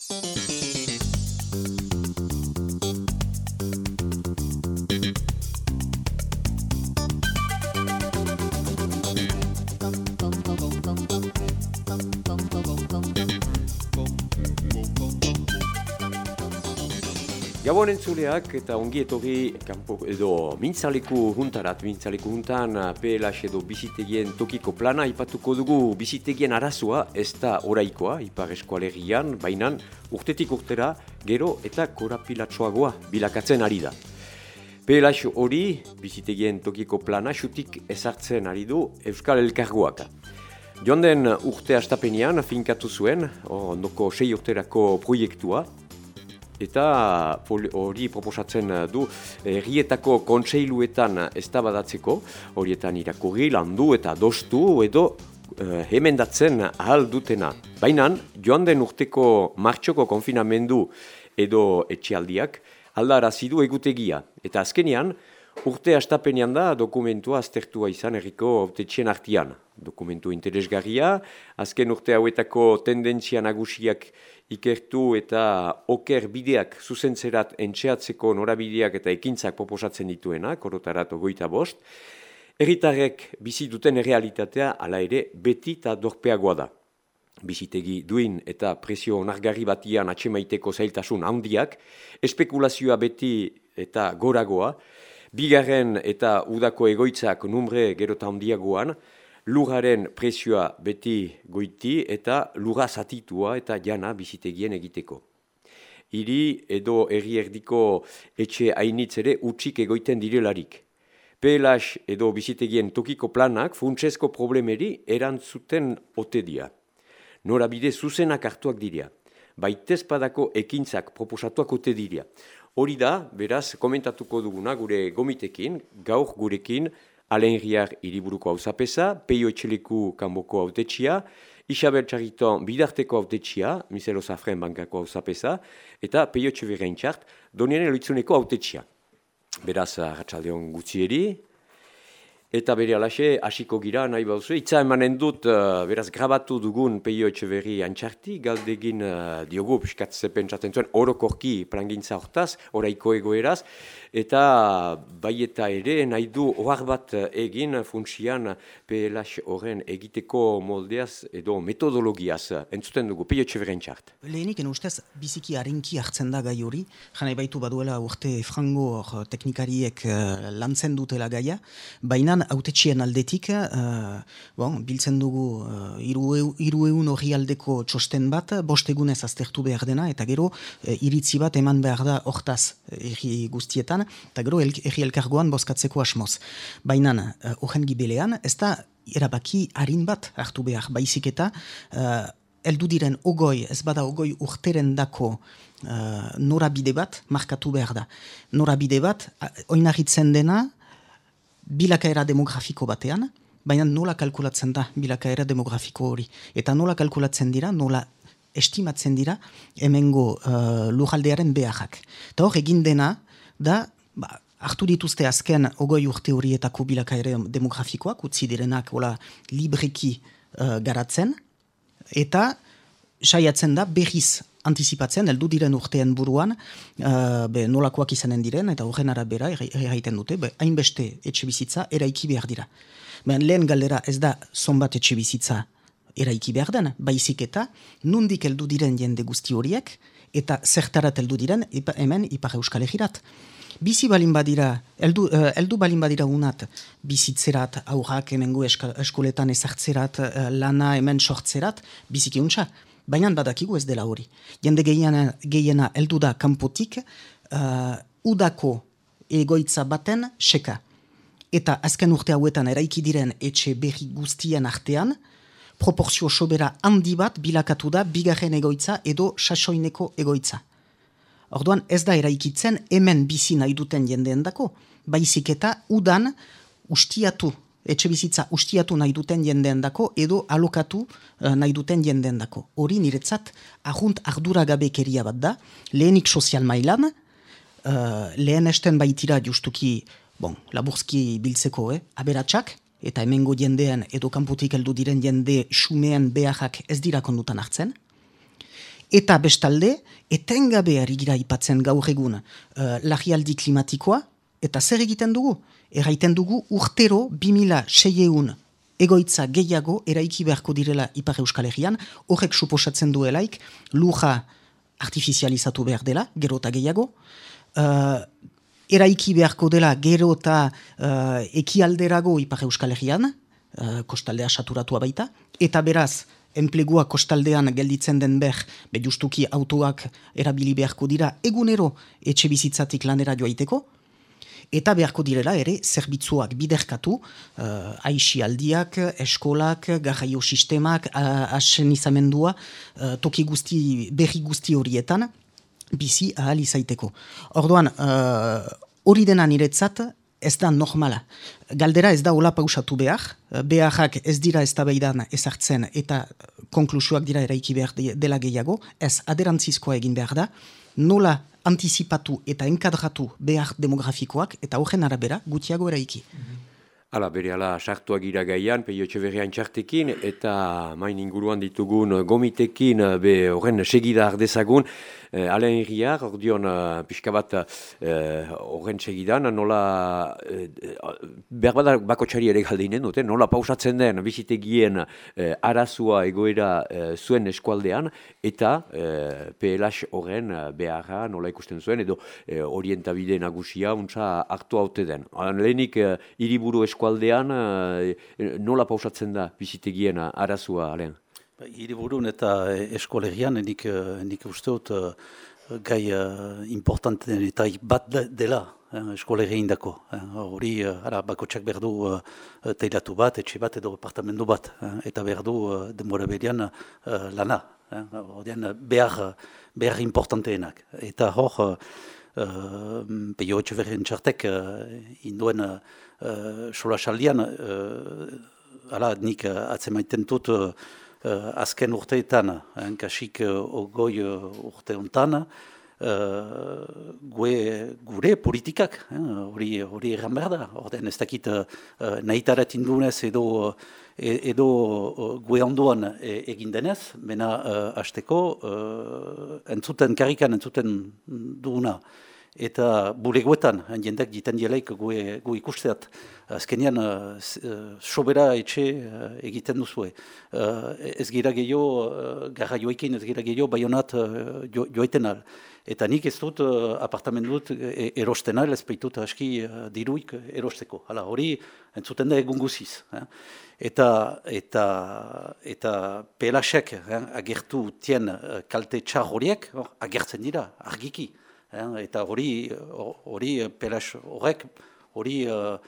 Thank. Gabon entzuleak eta ongi etorri kanpo edo mintzaleku juntarat, mintzaleku juntan PLH edo bizitegien tokiko plana ipatuko dugu bizitegien arazoa ez da oraikoa, ipar eskualerian, baina urtetik urtera gero eta korapilatsoagoa bilakatzen ari da. PLH hori bizitegien tokiko plana xutik ezartzen ari du Euskal Elkargoak. Joan den urte astapenean finkatu zuen, ondoko sei urterako proiektua, eta hori proposatzen du herrietako kontseiluetan eztabadatzeko horietan irakurri landu eta dostu edo uh, hemendatzen ahal dutena. Baina joan den urteko martxoko konfinamendu edo etxealdiak aldarazi du egutegia eta azkenean Urte astapenean da dokumentua aztertua izan erriko autetxien artian. Dokumentu interesgarria, azken urte hauetako tendentzia nagusiak ikertu eta oker bideak zuzentzerat entxeatzeko norabideak eta ekintzak proposatzen dituena, korotarat ogoita bost, erritarrek bizi duten errealitatea ala ere beti eta dorpeagoa da. Bizitegi duin eta presio onargarri batian atxemaiteko zailtasun handiak, espekulazioa beti eta goragoa, bigarren eta udako egoitzak numre gerota handiagoan, lurraren presioa beti goiti eta lurra zatitua eta jana bizitegien egiteko. Hiri edo erri erdiko etxe hainitz ere utxik egoiten direlarik. PLH edo bizitegien tokiko planak funtsesko problemeri erantzuten ote dia. Norabide zuzenak hartuak diria. Baitezpadako ekintzak proposatuak ote diria. Hori da, beraz, komentatuko duguna gure gomitekin, gaur gurekin, Alain Riar iriburuko hau zapesa, Peio Etxeliku kanboko hau Isabel Txarriton bidarteko hau tetxia, Miselo Zafren bankako hau zapesa, eta Peio Etxevirrein txart, donien eloitzuneko hau Beraz, ratxaldeon gutzieri, Eta bere alaxe, hasiko gira, nahi bauzu. Itza emanen dut, uh, beraz, grabatu dugun peio etxe berri antxarti, galdegin uh, diogu, piskatze pentsatzen zuen, orokorki plangintza hortaz, oraiko egoeraz, eta bai eta ere, nahi du ohar bat egin funtsian PLH horren egiteko moldeaz edo metodologiaz. Entzuten dugu, peio etxe berri antxart. Lehenik, en ustez, biziki harinki hartzen da gai hori, janai baitu baduela urte frango teknikariek uh, lantzen dutela gaia, baina autetxien aldetik, uh, bon, biltzen dugu uh, iru egun hori aldeko txosten bat, bost egunez aztertu behar dena, eta gero uh, iritzi bat eman behar da hortaz erri guztietan, eta gero erri elkargoan bozkatzeko asmoz. Baina, uh, horren gibelean, ez da erabaki harin bat hartu behar, baizik eta uh, eldu diren ogoi, ez bada ogoi urteren dako uh, norabide bat markatu behar da. Norabide bat, oinarritzen dena, bilakaera demografiko batean, baina nola kalkulatzen da bilakaera demografiko hori. Eta nola kalkulatzen dira, nola estimatzen dira hemengo uh, lujaldearen beharrak. Eta hor egin dena da, ba, hartu dituzte azken ogoi urte horietako bilakaera demografikoak, utzi direnak hola libreki uh, garatzen, eta saiatzen da berriz anticipatzen, heldu diren urtean buruan, uh, be, nolakoak izanen diren, eta horren arabera erraiten dute, be, hainbeste etxe bizitza eraiki behar dira. Ben, lehen galdera ez da zonbat etxe bizitza eraiki behar den, baizik eta nundik heldu diren jende guzti horiek, eta zertarat heldu diren hemen ipar euskal egirat. Bizi balin badira, eldu, uh, eldu balin badira unat, bizitzerat, aurrak emengo eskoletan ezartzerat, uh, lana hemen sortzerat, biziki untsa baina badakigu ez dela hori. Jende gehiena, gehiena eldu da kanpotik uh, udako egoitza baten seka. Eta azken urte hauetan eraiki diren etxe berri guztien artean, proporzio sobera handi bat bilakatu da bigarren egoitza edo sasoineko egoitza. Orduan ez da eraikitzen hemen bizi nahi duten jendeen dako, baizik eta udan ustiatu etxe bizitza ustiatu nahi duten jendeen dako, edo alokatu uh, nahi duten jendeen dako. Hori niretzat, ahunt ardura gabekeria bat da, lehenik sozial mailan, uh, lehen esten baitira justuki, bon, laburzki biltzeko, eh, aberatsak, eta hemengo jendean edo kanpotik heldu diren jende xumeen beharrak ez dira kondutan hartzen, Eta bestalde, etengabe ari gira ipatzen gaur egun uh, lagialdi klimatikoa, eta zer egiten dugu? Erraiten dugu urtero 2006 egoitza gehiago eraiki beharko direla Ipar Euskal Herrian, horrek suposatzen duelaik luja artifizializatu behar dela, gero eta gehiago, uh, eraiki beharko dela gero eta uh, ekialderago Ipar Euskal Herrian, uh, kostaldea saturatua baita, eta beraz, enplegua kostaldean gelditzen den behar, be justuki autoak erabili beharko dira egunero etxe bizitzatik lanera joaiteko, eta beharko direla ere zerbitzuak biderkatu uh, aixi aldiak, eskolak, garraio sistemak, asen izamendua, uh, toki guzti, berri guzti horietan, bizi ahal izaiteko. Orduan, uh, hori dena niretzat, ez da normala. Galdera ez da hola pausatu behar, beharrak ez dira ez tabeidan ezartzen eta konklusuak dira eraiki behar dela gehiago, ez aderantzizkoa egin behar da, nola antizipatu eta enkadratu behar demografikoak eta horren arabera gutiago eraiki. Hala, bere ala, sartuak ira gaian, peio txeverrean txartekin, eta main inguruan ditugun gomitekin, be horren segida ardezagun, eh, alen irriar, ordion uh, pixka bat eh, horren uh, segidan, nola uh, behar bat bako txari ere galdeinen dute, nola pausatzen den bizitegien uh, arazua egoera uh, zuen eskualdean, eta uh, PLH horren beharra nola ikusten zuen, edo uh, orientabide nagusia untza hartu haute den. Lehenik uh, eskualdean uh, nola pausatzen da bizitegien arazua, alen? Ba, hiriburun eta eskolegian, nik, nik uste dut gai importanten eta bat dela eh, eskolegien dako. Hori, ara, bakotxak berdu teilatu bat, etxe bat edo apartamendu bat. eta berdu denbora berian lana. Hori, behar, behar importanteenak. Eta hor, peio etxe berren txartek, induen uh, saldian, uh, ala, nik atzemaiten dut, uh, azken urteetan, hein, kasik uh, ogoi uh, urte hontan, uh, gure politikak, hori hori erran behar da, orden ez dakit uh, nahitarat indunez edo, edo uh, gue onduan e, egin denez, mena uh, hasteko uh, entzuten, karikan entzuten duguna, eta bulegoetan, jendeak jiten dielaik gu, gu ikusteat, azkenean uh, sobera etxe uh, egiten duzue. Uh, ez gira gehiago, uh, garra joekin ez gira gehiago, baionat uh, jo, joeten al. Eta nik ez dut uh, apartamentu e erosten al, ez baitut aski uh, diruik erosteko. Hala, hori entzuten da egun guziz. Eh? Eta, eta, eta pelasek eh, agertu tien kalte txar horiek, agertzen dira, argiki. Eh, eta hori hori pelas horrek hori uh,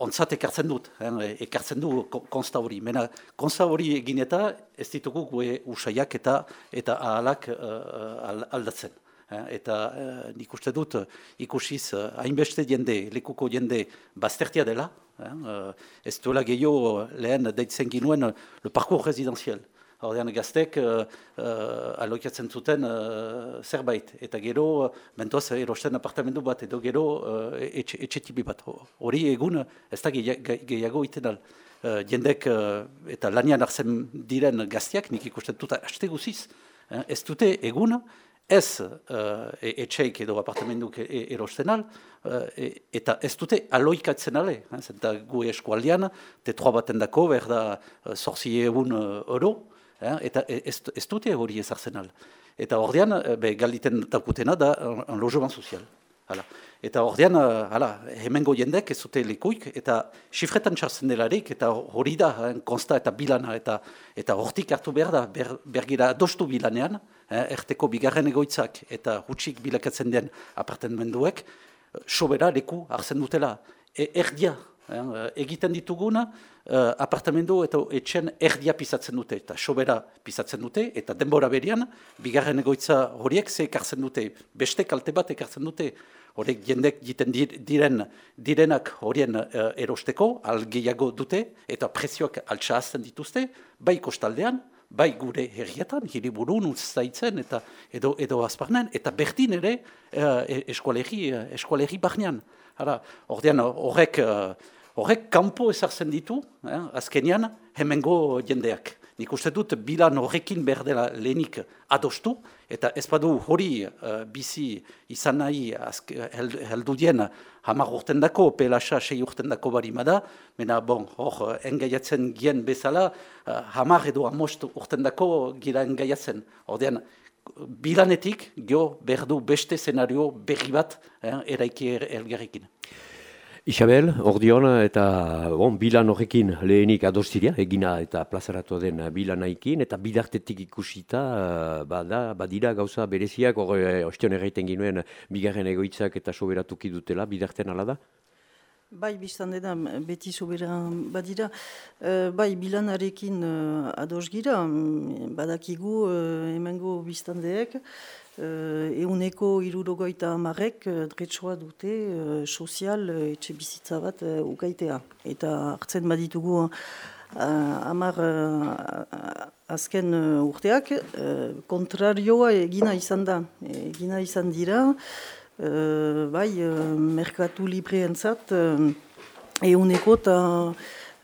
ontzat ekartzen dut, eh, ekartzen du konsta hori. Mena konsta hori egin eta ez ditugu gue usaiak eta eta ahalak uh, aldatzen. Eh, eta uh, nik uste dut ikusiz hainbeste jende, lekuko jende baztertia dela, eh, ez duela gehiago lehen deitzen ginuen le parcours residenzial. Hordean gaztek uh, uh, aloikatzen zuten uh, zerbait. Eta gero, uh, mentoaz, erosten apartamendu bat, edo gero uh, etxe, etxe bat. Hori egun, ez da gehiago iten al. Uh, jendek uh, eta lanian arzen diren gaztiak, nik ikusten dut, haste guziz. ez dute egun, ez uh, etxeik edo apartamenduk e erosten al, eta ez dute aloikatzen ale. Zenta gu eskualdian, tetroa baten dako, berda, uh, sorzi egun uh, oro, eh? Eta ez, ez dute hori ezartzen al. Eta ordean, eh, be, galditen dakutena da, un logement sozial. Hala. Eta ordean, eh, hala, hemengo jendek ez dute likuik, eta sifretan txartzen delarik, eta hori da, konsta eta bilana, eta eta hortik hartu behar da, ber, bergira dostu bilanean, eh, erteko bigarren egoitzak eta hutsik bilakatzen den apartamenduek, sobera leku hartzen dutela. E, erdia, eh, egiten dituguna, uh, apartamendu eta etxen erdia pisatzen dute, eta sobera pisatzen dute, eta denbora berian, bigarren egoitza horiek ze ekartzen dute, beste kalte bat ekartzen dute, horiek jendek jiten diren, direnak horien uh, erosteko, algeiago dute, eta prezioak altsaazten dituzte, bai kostaldean, bai gure herrietan, hiriburun utzaitzen, eta edo, edo azparnen, eta berdin ere uh, eskualegi, eskualegi barnean. Hordean horrek horrek kanpo ezartzen ditu, eh, azkenian, hemengo jendeak. nik uste dut bilan horrekin behar dela lehenik adostu, eta ez badu hori uh, bizi izan nahi heldu dien hamar urten dako, pelasa sei urten dako bari mada, mena bon, hor, engaiatzen gien bezala, uh, hamar edo amost urten dako gira engaiatzen. Ordean, bilanetik, gio, berdu beste senario berri bat eh, eraiki er, elgarrekin. Isabel, ordion eta bon, bilan horrekin lehenik adostiria, egina eta plazaratu den bilanaikin, eta bidartetik ikusita, eh, bada, badira gauza bereziak, hori eh, ostion erraiten ginuen, bigarren egoitzak eta soberatuki dutela, bidarten ala da? Bai, biztan dena, beti soberan badira. Uh, bai, bilanarekin uh, ados gira, mm, badakigu uh, emango biztan deek, uh, euneko irurogoita amarek uh, dretsua dute uh, sozial uh, etxe bizitza bat uh, ukaitea. Eta hartzen baditugu uh, amar uh, azken urteak, uh, kontrarioa egina izan da, egina izan dira, bai, uh, merkatu libreen zat, uh, euneko eta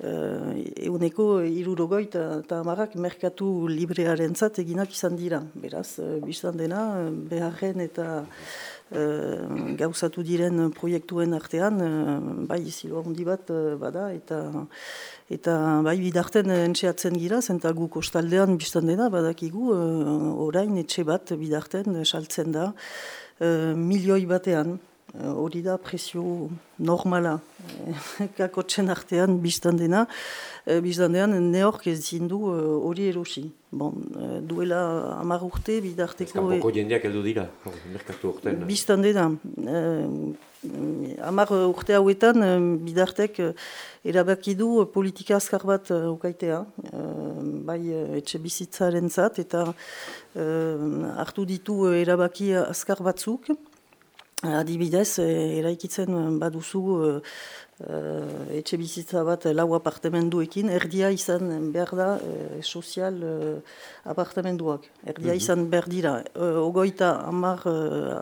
uh, euneko irurogoi eta amarrak merkatu librearen eginak izan dira. Beraz, uh, biztan dena, beharren eta uh, gauzatu diren proiektuen artean, bai, zilo handi bat bada, eta eta bai, bidarten entxeatzen gira, zenta gu kostaldean biztan dena, badakigu, uh, orain etxe bat bidarten saltzen da, milioi batean, hori da presio normala, kakotxen artean biztan dena, uh, biztan dena neork ez zindu hori erosi. Bon, duela amar urte bidarteko... Ez kanpoko jendeak heldu dira, merkatu urtean. Biztan dena. Amar urte hauetan bidartek erabaki du politika azkar bat ukaitea, bai etxe bizitzaren zat, eta hartu ditu erabaki azkar batzuk, Adibidez, eraikitzen baduzu uh, etxe bizitza bat lau apartamenduekin, erdia izan behar da uh, sozial uh, apartamenduak. Erdia mm izan behar dira. Uh, ogoita amar uh,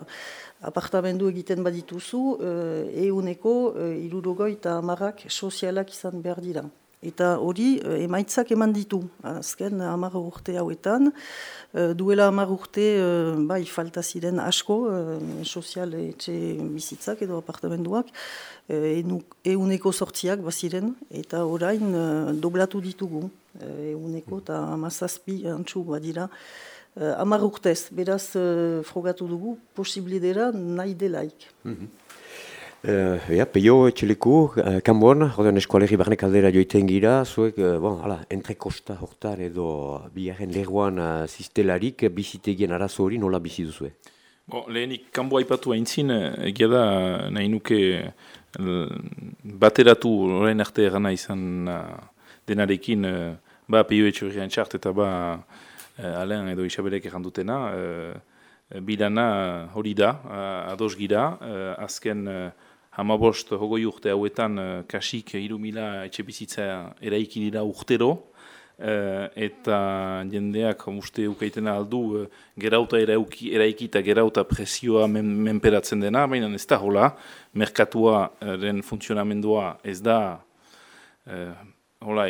apartamendu egiten badituzu, uh, euneko uh, irurogoita amarrak sozialak izan behar dira. Eta hori eh, emaitzak eman ditu, azken hamar urte hauetan. Eh, duela hamar urte, eh, bai, falta ziren asko, sozial etxe bizitzak edo apartamenduak, euneko sortziak baziren, eta orain doblatu ditugu, euneko eta amazazpi antxu badira. Hamar urtez, beraz frogatu dugu, posibilidera nahi delaik. Mm Uh, ja, peio etxeleku, uh, kanbon, jodean eskualerri barnek aldera joiten gira, zuek, uh, bon, ala, entrekosta hortan edo biharren leguan uh, zistelarik, bizitegien arazo hori nola bizi duzue? Bon, lehenik, kanboa ipatu haintzin, egia da, nahi nuke bateratu orain arte gana izan denarekin, uh, ba peio etxelekian txart eta ba uh, alen edo isabelek errandutena, uh, bilana hori da, uh, ados gira, uh, azken hamabost hogoi urte hauetan uh, kasik iru mila etxe bizitza eraiki dira urtero, uh, eta jendeak uste ukaitena aldu uh, gerauta erauki, eraiki eta gerauta presioa men, menperatzen dena, baina ez da hola, merkatuaren funtzionamendua ez da, uh, hola,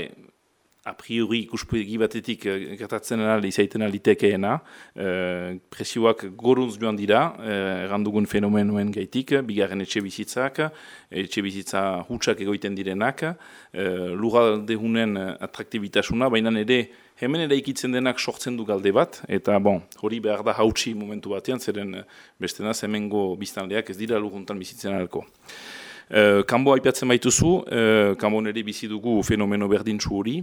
a priori ikuspegi batetik uh, gertatzen ali izaiten alitekeena, uh, presioak goruntz joan dira, uh, errandugun fenomenoen gaitik, bigarren etxe bizitzak, etxe bizitza hutsak egoiten direnak, uh, lugalde hunen atraktibitasuna, baina ere hemen ere ikitzen denak sortzen du galde bat, eta bon, hori behar da hautsi momentu batean, zeren beste naz hemengo biztanleak ez dira luguntan bizitzen alko. Uh, kanbo aipatzen baituzu, uh, kanbo nire bizi dugu fenomeno berdintzu hori,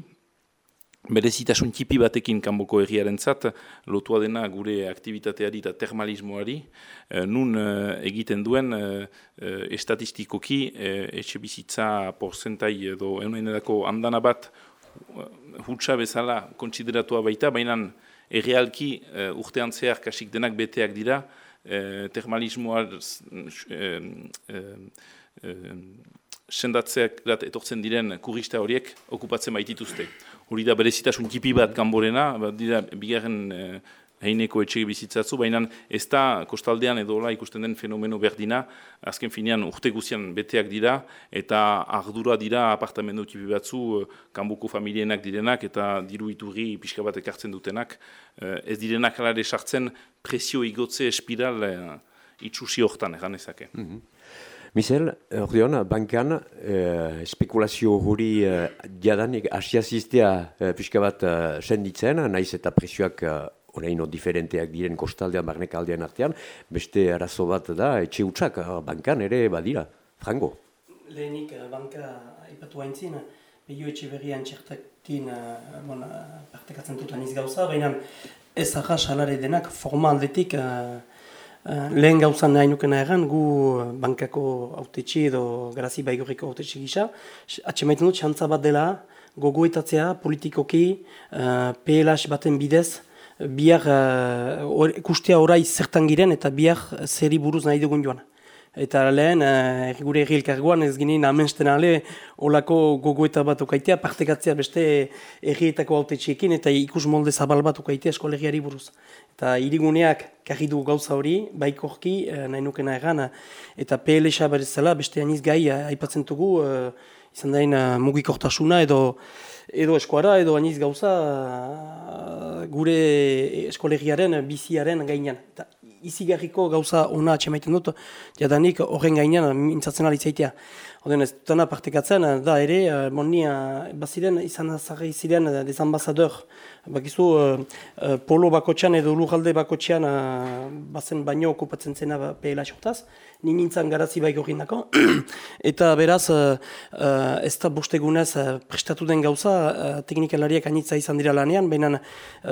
berezitasun txipi batekin kanboko egiaren zat, lotua dena gure aktivitateari eta termalismoari, e, nun e, egiten duen e, estatistikoki etxe bizitza porzentai edo enoen edako andana bat hutsa bezala kontsideratua baita, baina errealki urtean zehar kasik denak beteak dira, e, termalismoa sendatzeak etortzen diren kurista horiek okupatzen baitituzte hori da berezitasun tipi bat kanborena, bat dira bigarren eh, heineko etxe bizitzatzu, baina ez da kostaldean edo ikusten den fenomeno berdina, azken finean urte guzian beteak dira, eta ardura dira apartamendu tipi batzu, kanbuko familienak direnak, eta diru iturri pixka bat ekartzen dutenak, ez direnak alare sartzen presio igotze espiral itxusi hortan, egan ezake. Mm -hmm. Michel, ordeon, bankan, eh, spekulazio hori eh, jadanik asiaziztea eh, pixka bat eh, senditzen, naiz eta presioak eh, oraino diferenteak diren kostaldean, barnek aldean artean, beste arazo bat da, etxe utxak, eh, bankan ere badira, frango. Lehenik eh, banka ipatu haintzin, behio etxe berrian txertaktin uh, bon, partekatzen dutan izgauza, baina ez arra salare denak formaldetik uh, Eh, lehen gauzan nahi nukena egan, gu eh, bankako autetxi edo garazi baigorriko autetxi gisa, atxe maiten dut, xantza bat dela, gogoetatzea politikoki, uh, eh, PLH baten bidez, biar uh, or, kustea orai zertan giren eta biar zeri buruz nahi dugun joan. Eta lehen, uh, gure erri ez ginen amensten ale, olako gogoeta bat okaitea, partekatzea beste errietako autetxiekin eta ikus molde zabal bat okaitea eskolegiari buruz. Eta iriguneak karri du gauza hori, baikorki, uh, nahi nukena egan, eta PLSA berezela beste aniz gai uh, aipatzen dugu, uh, izan dain mugikortasuna edo edo eskuara edo aniz gauza gure eskolegiaren, biziaren gainean. Eta izigarriko gauza ona atxemaiten dut, jadanik horren gainean mintzatzen alitzaitea. Oden ez dutana partekatzen, da ere, monia, baziren, izan azarri ziren, desambasador, bakizu, uh, polo bakotxan edo lujalde bakotxean uh, bazen baino okupatzen zena pehela sortaz, ni nintzen garazi bai nako. eta beraz, ez da bostegunez prestatu den gauza, teknikalariak anitza izan dira lanean, baina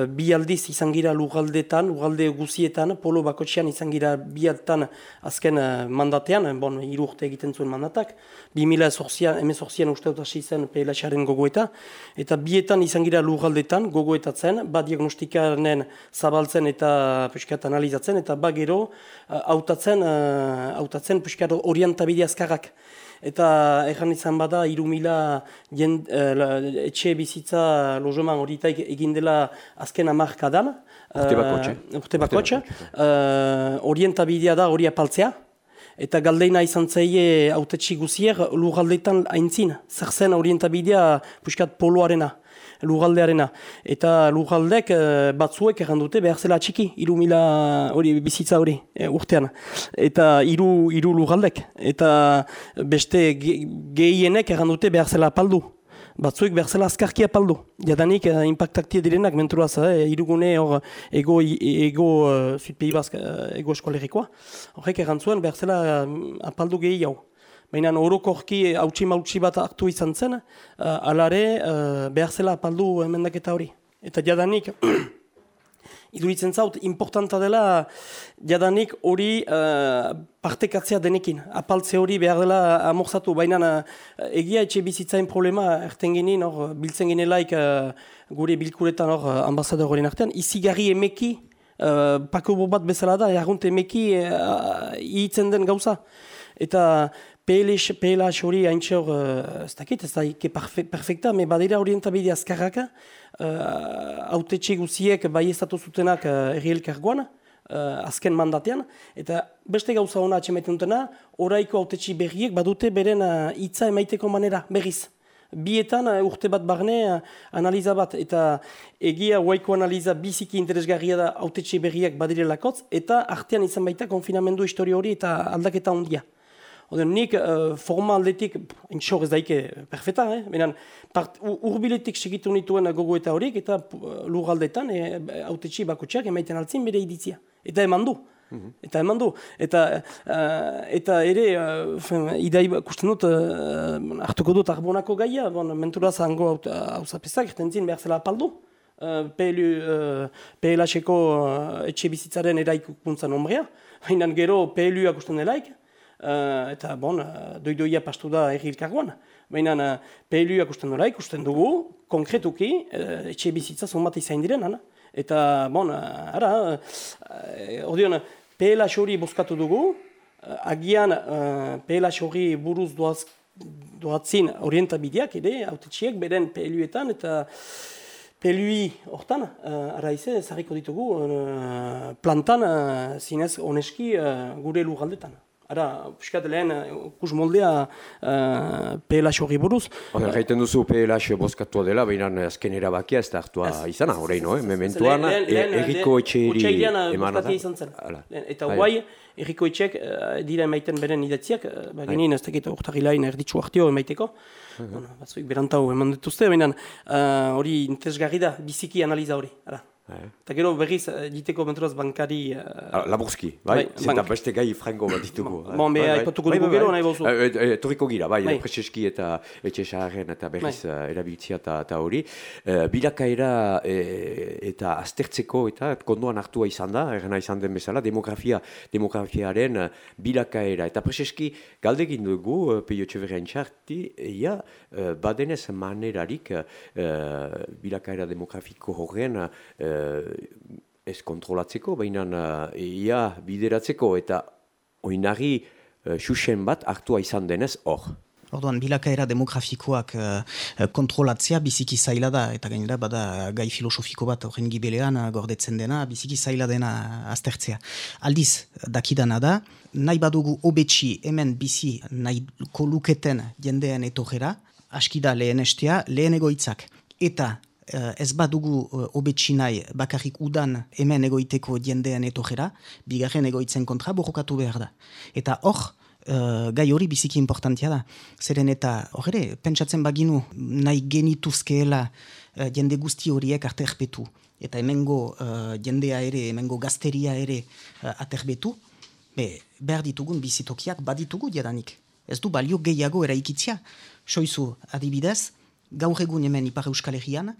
bi aldiz izan gira lugaldetan, lugalde guzietan, polo bakotxean izan gira bi altan azken mandatean, bon, irurte egiten zuen mandatak, 2000 emezorzian uste dut hasi zen PLH-aren gogoeta, eta bietan izan gira lugaldetan gogoetatzen, ba diagnostikaren zabaltzen eta puskat analizatzen, eta ba gero hautatzen uh, hautatzen puskat orientabide azkarrak. Eta erran izan bada, iru mila uh, etxe bizitza lojoman horitaik egin dela azken amarkadan. Urte bakotxe. Uh, urte bakotxe. Uh, orientabidea da hori apaltzea eta galdeina izan zaie autetxi guzier lugaldeetan haintzin, zer zen orientabidea puskat poloarena, lugaldearena. Eta lugaldek eh, batzuek errandute behar zela txiki, iru mila hori bizitza hori e, urtean. Eta iru, iru lugaldek. Eta beste gehienek errandute behar zela paldu batzuek berzela azkarkia paldu. Jadanik, uh, impactaktia direnak menturaz, eh, irugune hor ego, ego uh, zutpei bazk, uh, ego eskolerikoa. Horrek erantzuen berzela um, apaldu gehi hau. Baina orokorki hautsi mautsi bat aktu izan zen, uh, alare uh, berzela apaldu emendaketa hori. Eta jadanik, iduritzen zaut, importanta dela jadanik hori uh, partekatzea denekin. Apaltze hori behar dela amorzatu, baina uh, egia etxe bizitzain problema erten genin, or, biltzen genelaik uh, gure bilkuretan hor ambasador horien artean, izigarri emeki, uh, pako bat bezala da, errunt emeki uh, den gauza. Eta PLH hori haintxe hor, ez dakit, ez da ike perfekta, me badira orientabide azkarraka, uh, guziek bai ezatu zutenak uh, erri elkargoan, uh, azken mandatean, eta beste gauza hona atxemaiten dutena, oraiko haute berriek badute beren hitza uh, emaiteko manera, berriz. Bietan uh, urte bat barne uh, analiza bat, eta egia huaiko analiza biziki interesgarria da haute berriak badirelakotz, eta artean izan baita konfinamendu historio hori eta aldaketa ondia. Oden, nik uh, forma aldetik, entxor ez daike perfeta, eh? Benen, urbiletik segitu nituen gogo eta horiek, eta uh, lur aldetan, e, autetxi bakotxeak emaiten altzin bere iditzia. Eta eman du. Mhm. Eta eman du. Eta, uh, eta ere, uh, idai kusten dut, uh, hartuko dut arbonako gaia, bon, mentura zango hau zapezak, erten zin behar zela apaldu. Uh, PLU, uh, PLH-eko uh, etxe bizitzaren eraikuntza nombrea. Baina gero PLU akusten delaik, uh, eta bon, uh, doidoia pastu da erri ilkargoan. Baina uh, PLU akusten dara ikusten dugu, konkretuki, uh, etxe bizitza zonbat izan diren, ana? Eta, bon, uh, ara, uh, ordeon, PLH hori bozkatu dugu, agian uh, PLH hori buruz doaz, doatzin orientabideak, ere, autetxiek, beren PLUetan, eta Pelui hortan, uh, ara zarriko ditugu, uh, plantan, uh, zinez, oneski, uh, gure lugaldetan. Ara, piskat lehen, kus moldea uh, PLH hori buruz. Gaiten duzu PLH bozkatua dela, baina azken erabakia ez da hartua izana, horrein, no? Mementuan, erriko etxeeri emana da. Eta guai, erriko etxeak dira emaiten beren idatziak, ba, genien ez dakit urtagilain erditzu hartio emaiteko. -huh. Batzuik berantau eman dituzte, baina uh, hori uh, interesgarri da, biziki analiza hori. Ara. Eta gero berriz, diteko menturaz bankari... Uh... Laburski, bai? Zenta beste gai frango bat ditugu. Bon, beha, ipatuko dugu gero, nahi bozu. Toriko gira, bai, bai. Prezeski eta etxe saharren eta berriz erabiltzia eta hori. Bilakaera eta aztertzeko eta kondoan hartua izan da, erena izan den bezala, demografia, demografiaren bilakaera. Eta prezeski galdegin dugu, peio txeverrean txarti, ia, badenez manerarik bilakaera demografiko horren ez kontrolatzeko, baina uh, ia bideratzeko eta oinari uh, xuxen bat hartua izan denez hor. Orduan, bilakaera demografikoak uh, kontrolatzea biziki zaila da, eta gainera bada gai filosofiko bat horren gibelean gordetzen dena, biziki zaila dena aztertzea. Aldiz, dakidana da, nahi badugu obetxi hemen bizi nahi koluketen jendean etorera, askida lehen estea, lehen egoitzak. Eta ez badugu uh, obetsi nahi bakarrik udan hemen egoiteko diendean etojera, bigarren egoitzen kontra borrokatu behar da. Eta hor, uh, gai hori biziki importantia da. Zeren eta, hor ere, pentsatzen baginu nahi genituzkeela jende guzti horiek arte erpetu. Eta hemengo uh, jendea ere, hemengo gazteria ere uh, aterbetu, be, behar ditugun bizitokiak baditugu jadanik. Ez du balio gehiago eraikitzia. Soizu, adibidez, gaur egun hemen Ipar Euskal Herrian,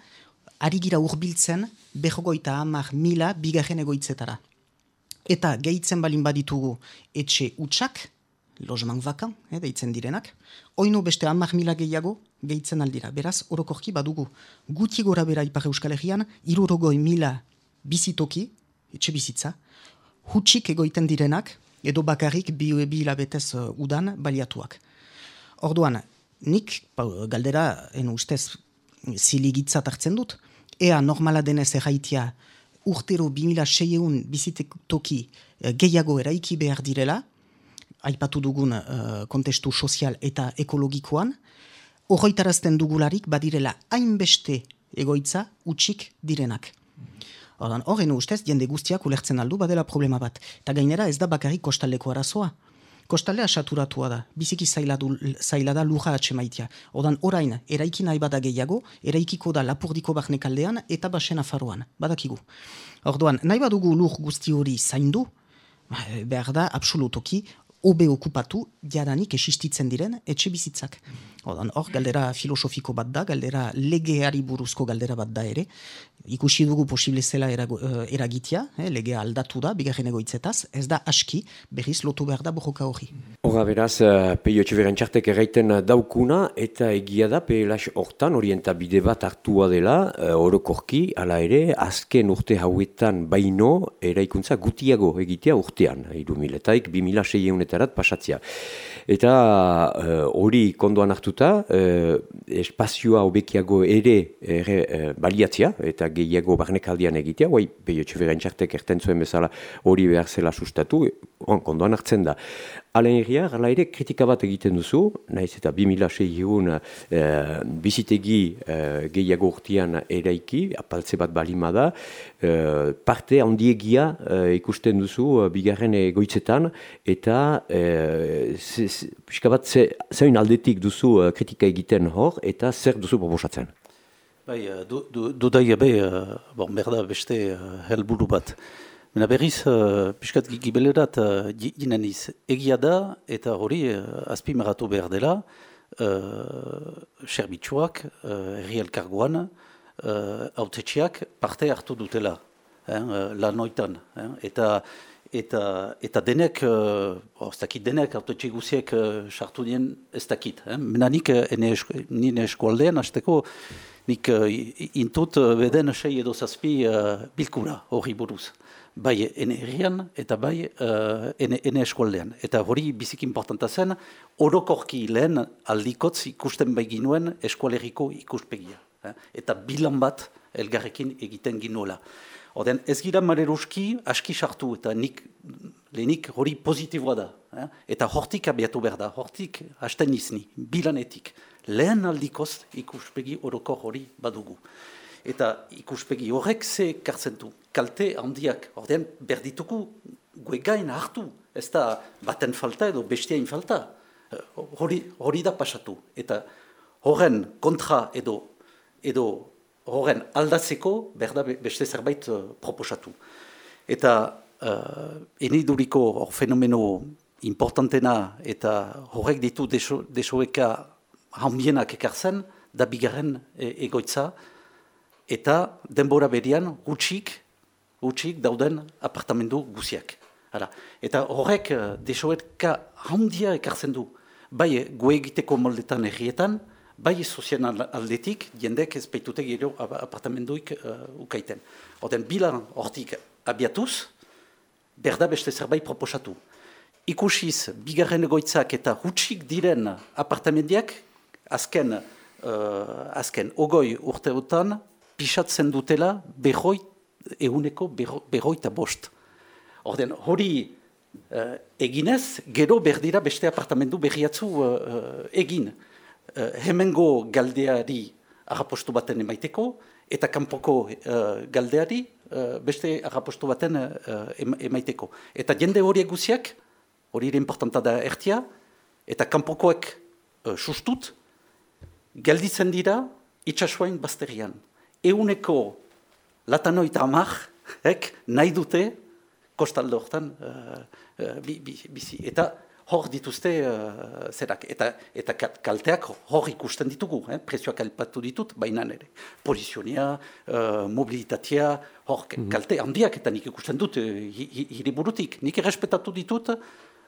ari gira urbiltzen behogoita hamar mila bigarren egoitzetara. Eta gehitzen balin baditugu etxe utxak, lojman vakan, eh, deitzen direnak, oinu beste hamar mila gehiago gehitzen aldira. Beraz, orokorki badugu guti gora bera Ipar Euskal Herrian, irurogoi mila bizitoki, etxe bizitza, hutsik egoiten direnak, edo bakarrik bi, bi labetez uh, udan baliatuak. Orduan, nik galdera en ustez ziligitzat hartzen dut, ea normala denez erraitia urtero 2006 bizitek toki eh, gehiago eraiki behar direla, aipatu dugun uh, kontestu sozial eta ekologikoan, horretarazten dugularik badirela hainbeste egoitza utxik direnak. Horren ustez, jende guztiak ulertzen aldu badela problema bat. Eta gainera ez da bakarrik kostaleko arazoa kostalea saturatua da, biziki zaila, du, zaila da luja atxemaitia. Odan orain, eraiki nahi bada gehiago, eraikiko da lapurdiko barnekaldean eta basen afaruan, badakigu. Orduan, nahi badugu lur guzti hori zaindu, ba, behar da, absolutoki, obe okupatu, jadanik esistitzen diren, etxe bizitzak. Odan, hor, galdera filosofiko bat da, galdera legeari buruzko galdera bat da ere, ikusi dugu posible zela uh, eragitia, eh, legea aldatu da, bigarren egoitzetaz, ez da aski, berriz lotu behar da borroka hori. Hora beraz, uh, peio txuberan txartek erraiten daukuna, eta egia da, peelax hortan, orientabide bat hartua dela, uh, orokorki, ala ere, azken urte hauetan baino, eraikuntza gutiago egitea urtean, iru miletaik, bi mila seieunetarat pasatzea. Eta hori uh, kondoan hartuta, uh, espazioa obekiago ere, ere baliatzea, eta gehiago barnekaldian egitea, guai, behio txuferan txartek erten zuen bezala hori behar zela sustatu, on, kondoan hartzen da. Alen egia, gala ere kritika bat egiten duzu, nahiz eta 2006 egun eh, bizitegi eh, gehiago urtean eraiki, apaltze bat balima da, eh, parte handiegia eh, ikusten duzu bigarren egoitzetan, eta eh, pixka bat ze, aldetik duzu kritika egiten hor, eta zer duzu proposatzen? Bai, dudai du, ebe, uh, bon, berda beste helburu bat. Mena berriz, uh, piskat gibelerat, uh, ginen iz, egia da, eta hori uh, azpi maratu behar dela, uh, serbitxuak, uh, erri elkargoan, uh, parte hartu dutela, eh, uh, lan oitan. Eh, eta, eta, eta denek, uh, ez dakit denek, autetxe guziek sartu uh, dien ez dakit. Eh. Mena nik, nire eskualdean, azteko, nik uh, intut uh, beden sei edo zazpi uh, bilkura hori buruz. Bai ene herrian eta bai uh, ene, ene eskualdean. Eta hori bizik importanta zen, orokorki lehen aldikotz ikusten bai ginuen eskualeriko ikuspegia. Eh? Eta bilan bat elgarrekin egiten ginoela. Oden ez gira maleruski aski sartu eta nik lehenik hori positiboa da. Eh? Eta hortik abiatu behar da, hortik hasten izni, bilanetik. Lehen aldikoz ikuspegi oroko hori badugu. Eta ikuspegi horrek ze kartzen du. Kalte handiak, ordean berdituko guegain hartu. Ez da baten falta edo bestiain falta. Eh, hori, hori da pasatu. Eta horren kontra edo edo horren aldatzeko berda beste zerbait uh, proposatu. Eta uh, eniduriko hor fenomeno importantena eta horrek ditu deso, desoeka hanbienak ekartzen, da bigarren e, egoitza, eta denbora berian gutxik, gutxik dauden apartamendu guziak. Hala. Eta horrek uh, desoeka handia ekartzen du, bai gue egiteko moldetan errietan, bai sozian aldetik, jendek ez baitute gero apartamenduik uh, ukaiten. Oden, bilan hortik abiatuz, berda beste zerbait proposatu. Ikusiz, bigarren egoitzak eta hutsik diren apartamendiak, azken, uh, azken ogoi urteotan, pisatzen dutela behoi, eguneko behoi eta bost. Orden, hori uh, eginez, gero berdira beste apartamendu berriatzu uh, egin uh, hemengo galdeari agapostu baten emaiteko, eta kanpoko uh, galdeari uh, beste agapostu baten uh, emaiteko. Eta jende horiek guziak, hori ere importanta da ertia, eta kanpokoek uh, sustut, galditzen dira itxasuain bazterian. Euneko latanoita amak, ek, nahi dute, kostalde horretan, uh, uh, bizi. Eta hor dituzte uh, zerak, eta, eta kalteak hor ikusten ditugu, eh? prezioak kalpatu ditut, baina ere. Pozizionia, uh, mobilitatea, hor mm kalte handiak eta nik ikusten dut uh, hiriburutik. Nik errespetatu ditut uh,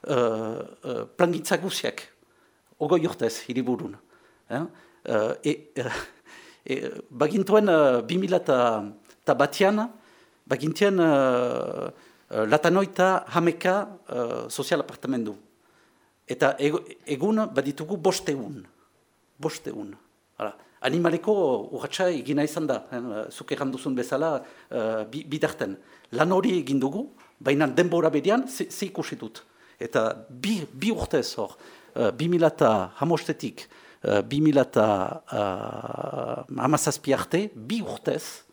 uh, plangintza guziak, ogo jortez hiriburun. Eh? Uh, e, uh, e, bagintuen uh, 2000 eta batian, bagintuen uh, latanoita hameka uh, sozial apartamendu. Eta egun baditugu bosteun. Bosteun. Hala. Animaleko urratxa egina izan da, eh, zuk duzun bezala uh, bidarten. Lan hori egin dugu, baina denbora bedian ze, ikusi dut. Eta bi, bi urtez hor, uh, bi milata hamostetik, uh, bi milata uh, hamazazpi arte, bi urtez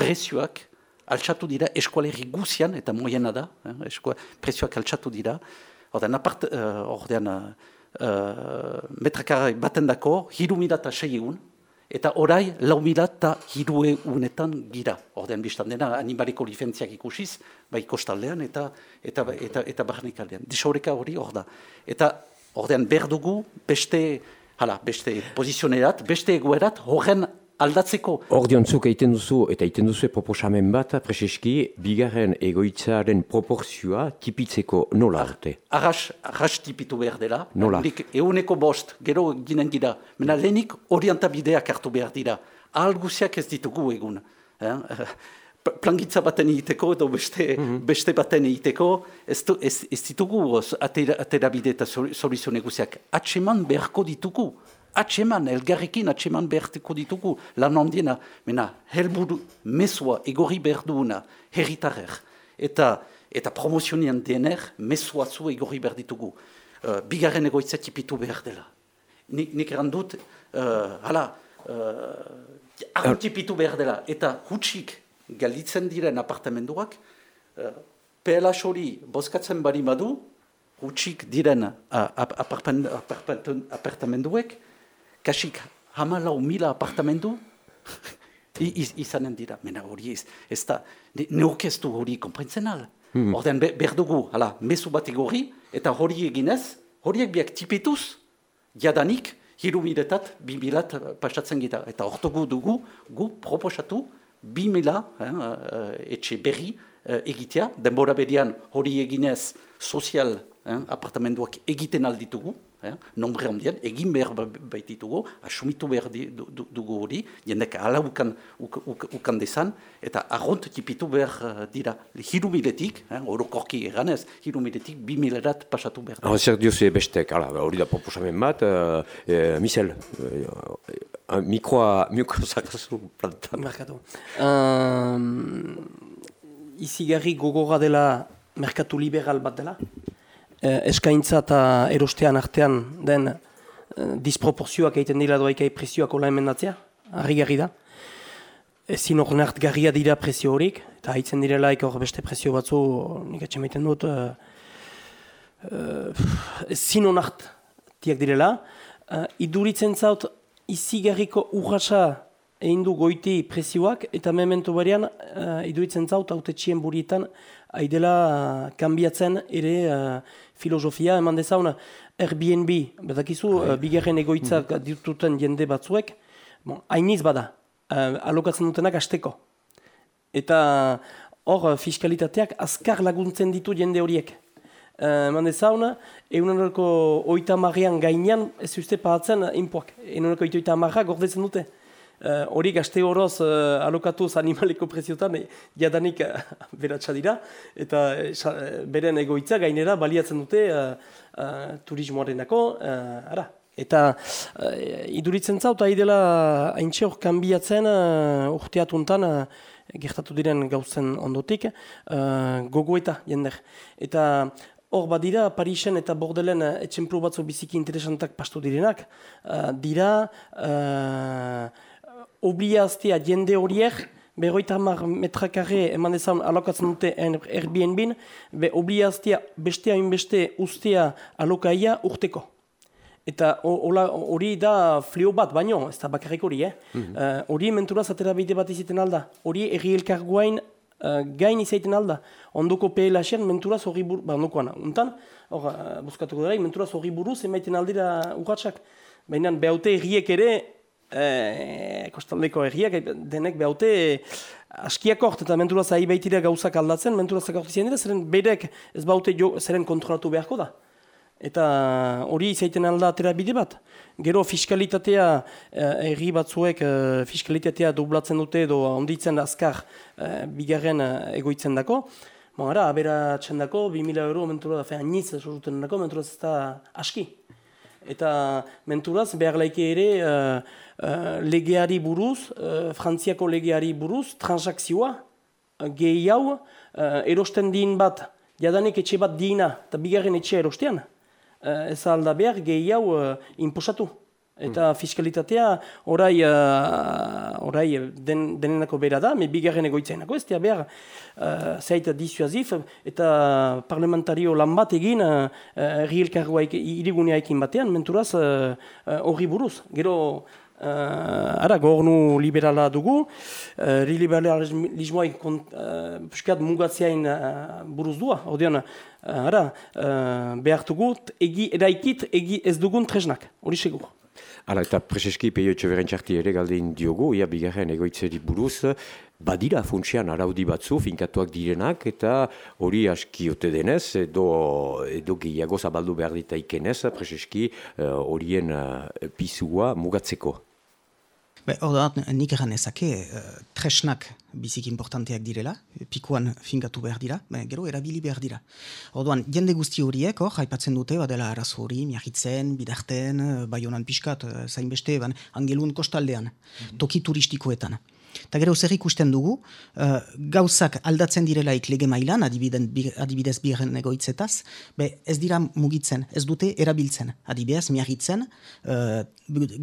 presioak altxatu dira eskualerri guzian, eta moiena da, eh, presioak altxatu dira, Ordean, apart, uh, ordean, uh, metrakara baten dako, hiru mila eta sei egun, eta orai lau mila hiru egunetan gira. Ordean, biztan dena, animaliko lifentziak ikusiz, bai kostaldean eta eta, eta, eta, eta barnek aldean. Disaureka hori hor. Eta ordean, berdugu beste, hala, beste pozizionerat, beste egoerat, horren aldatzeko. Ordiontzuk egiten duzu eta egiten duzu proposamen bat, preseski, bigarren egoitzaren proporzioa tipitzeko nola arte? Arras, arras tipitu behar dela. Nola? euneko bost, gero ginen gira. Mena lehenik orientabideak hartu behar dira. Ahal guziak ez ditugu egun. Eh? Plangitza baten egiteko edo beste, mm beste baten egiteko, ez, ez, ez ditugu aterabide eta soluzione guziak. Atseman beharko ditugu atseman, elgarrekin atseman beharteko ditugu, lan handiena, mena, helburu mesua egorri behar duuna, herritarrer, eta, eta promozionian dener, mesua zu egorri behar ditugu. Uh, bigarren egoitza tipitu behar dela. Nik, nik erandut, uh, hala, uh, tipitu behar dela, eta hutsik galditzen diren apartamenduak, uh, PLH hori bozkatzen bari madu, hutsik diren apartamenduek, kasik hamalau mila apartamendu izanen dira, mena hori ez, ez da, neokeztu hori komprentzen al. Hmm. Ordean behar dugu, hala, mesu bat egorri, eta hori eginez, horiek biak tipetuz, jadanik, hiru miretat, bi milat pasatzen gira. Eta ortogu dugu, gu proposatu, bi mila, eh, etxe berri eh, egitea, denbora berian hori eginez sozial eh, apartamenduak egiten alditugu, Eh? Nombre handian, egin behar ba- baititugu, asumitu behar di, du, du, dugu hori, jendek ala ukan, uk, uk, ukan dezan, eta arront tipitu behar uh, dira. Hiru miletik, eh? orokorki eganez, hiru miletik bi milerat pasatu behar. Ah, zer diozu bestek, ala, hori da proposamen bat, uh, uh, Michel, uh, mikroa, mikroa zakazu plantan. Merkatu. Um, izigarri gogorra dela merkatu liberal bat dela. Eh, eskaintza eta erostean artean den eh, disproporzioak egiten dira doaikai prezioak ola emendatzea. Harri da. Ezin hor garria dira prezio horik, eta haitzen direlaik hor beste prezio batzu, nik etxe maiten dut, uh, ezin honart tiak direla. Uh, iduritzen zaut, izigarriko urratsa egin du goiti prezioak, eta memento berean uh, iduritzen zaut, haute txien burietan, haidela uh, kanbiatzen ere uh, filosofia, eman dezaun Airbnb, bedakizu, uh, bigarren egoitzak mm. dituten jende batzuek, bon, hainiz bada, uh, alokatzen dutenak asteko. Eta hor fiskalitateak azkar laguntzen ditu jende horiek. Uh, eman dezauna, eguneroko oita marrean gainean ez uste pagatzen inpoak. Eguneroko oita marra gordetzen dute. Uh, hori gazte horoz uh, alokatuz animaleko preziotan e, jadanik uh, beratxa dira eta uh, beren egoitza gainera baliatzen dute uh, uh, turismoarenako uh, ara. Eta uh, iduritzen zauta idela haintxe hor kanbiatzen uh, urteatuntan uh, gertatu diren gauzen ondotik uh, gogoeta jender. Eta Hor badira, Parisen eta Bordelen etxemplu batzu biziki interesantak pastu direnak. Uh, dira, obliaztea jende horiek, berroita hamar metrakarre eman dezan alokatzen dute Airbnb, be obliaztea beste hainbeste ustea alokaia urteko. Eta hori da flio bat, baino, ez da bakarrik hori, eh? Eh, hori mm -hmm. uh, menturaz atera bide bat izaten alda. Hori erri elkarguain uh, gain izaiten alda. Ondoko PLH-en menturaz hori buruz, ba, ondokoan, untan, hor, uh, buskatuko dara, menturaz hori buruz, emaiten aldira urratxak. Baina, behaute erriek ere, e, kostaldeko erriak, denek behaute askiak hort, eta mentura zahi baitira gauzak aldatzen, mentura zak dira, zeren berek ez baute jo, zeren kontrolatu beharko da. Eta hori izaiten alda atera bide bat. Gero fiskalitatea, eh, erri batzuek eh, fiskalitatea dublatzen dute edo onditzen azkar eh, bigarren eh, egoitzen dako. Bon, ara, abera txendako, 2000 euro mentura da, fean niz, dako, mentura ez da aski. Eta menturaz, behar laike ere, uh, legeari buruz, uh, frantziako legeari buruz, transakzioa, uh, gehi hau, uh, erosten din bat, jadanik etxe bat dina, eta bigarren etxe erostean, uh, ez alda behar gehi hau uh, imposatu. Eta mm. fiskalitatea orai, uh, orai den, denenako bera da, me bigarren egoitzainako, ez behar uh, zaita disuazif, eta parlamentario lan bat egin uh, erri elkargoa irigunea ekin batean, menturaz horri uh, buruz. Gero Uh, ara, gornu liberala dugu, uh, liberalismoa uh, puskat mugatzeain uh, buruz dua, ordean, uh, ara, uh, behartugu, egi eraikit, egi ez dugun tresnak, hori segur. Hala, eta preseski peio etxeberen txarti ere galdein diogu, ia bigarren egoitzeri buruz, badira funtsian araudi batzu, finkatuak direnak, eta hori aski ote denez, edo, edo gehiago zabaldu behar dita ikenez, preseski horien uh, uh, pisua mugatzeko. Hor nik eran ezake, uh, tresnak bizik importanteak direla, pikuan fingatu behar dira, be, gero erabili behar dira. Orduan, jende guzti horiek, hor, haipatzen dute, badela arazo hori, miagitzen, bidarten, uh, baionan pixkat, uh, zainbeste, ban, angelun kostaldean, mhm. toki turistikoetan. Eta gero zer ikusten dugu, uh, gauzak aldatzen direlaik lege mailan, adibidez bigarren egoitzetaz, be ez dira mugitzen, ez dute erabiltzen. Adibidez, miarritzen, uh,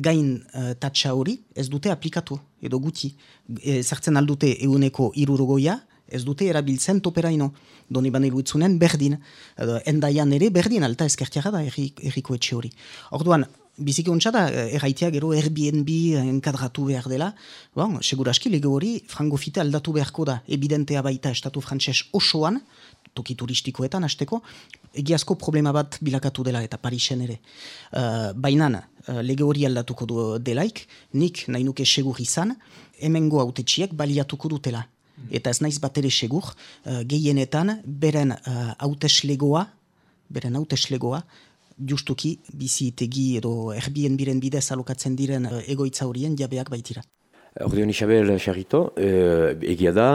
gain uh, tatsa hori ez dute aplikatu, edo guti. E, zertzen aldute eguneko irurogoia, ez dute erabiltzen toperaino. Doni bane berdin, edo endaian ere berdin, alta ezkertiara da erriko etxe hori. Orduan, biziki ontsa da, eh, erraitea gero Airbnb enkadratu behar dela, bon, seguraski lege hori frangofite aldatu beharko da, evidentea baita estatu frantses osoan, toki turistikoetan hasteko, egiazko problema bat bilakatu dela eta Parisen ere. Uh, Baina uh, lege hori aldatuko du delaik, nik nahi nuke segur izan, hemengo autetxiek baliatuko dutela. Eta ez naiz bat ere segur, uh, gehienetan beren uh, hauteslegoa, beren hauteslegoa, justuki bizitegi edo erbien biren bidez alokatzen diren uh, egoitza horien jabeak baitira. Ordeon Isabel Charito, uh, egia da,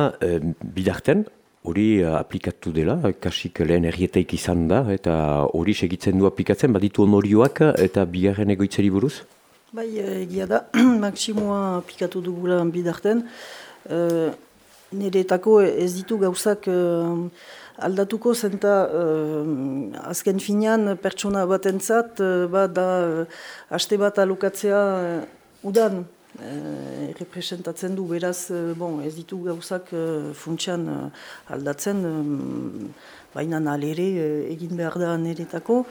bidarten, hori aplikatu dela, kasik lehen errietaik izan da, eta hori segitzen du aplikatzen, baditu onorioak eta bigarren egoitzari buruz? Bai, egia da, maksimoa aplikatu dugula bidarten. Uh, Nireetako ez ditu gauzak aldatuko zenta uh, azken finean pertsona batentzat uh, bat da uh, haste bat alukatzea uh, udan uh, representatzen du beraz bon, ez ditu gauzak uh, funtsian aldatzen um, baina nalere uh, egin behar da niretako.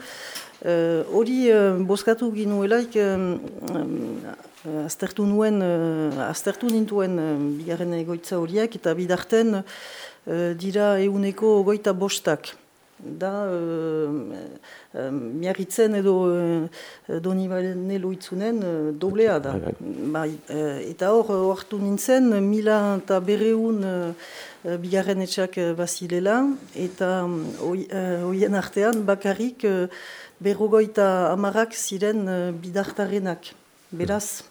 Hori uh, boskatu ginuelaik uh, aztertu nuen, uh, aztertu nintuen uh, bigarren egoitza horiek eta bidarten Eh, dira euneko goita bostak. Da, uh, miarritzen edo uh, doni balen itzunen doblea da. Bai, eta hor, hartu nintzen, mila eta berreun uh, bigarren etxak basilela, eta hoien artean bakarrik uh, berrogoita amarrak ziren uh, bidartarenak. Beraz,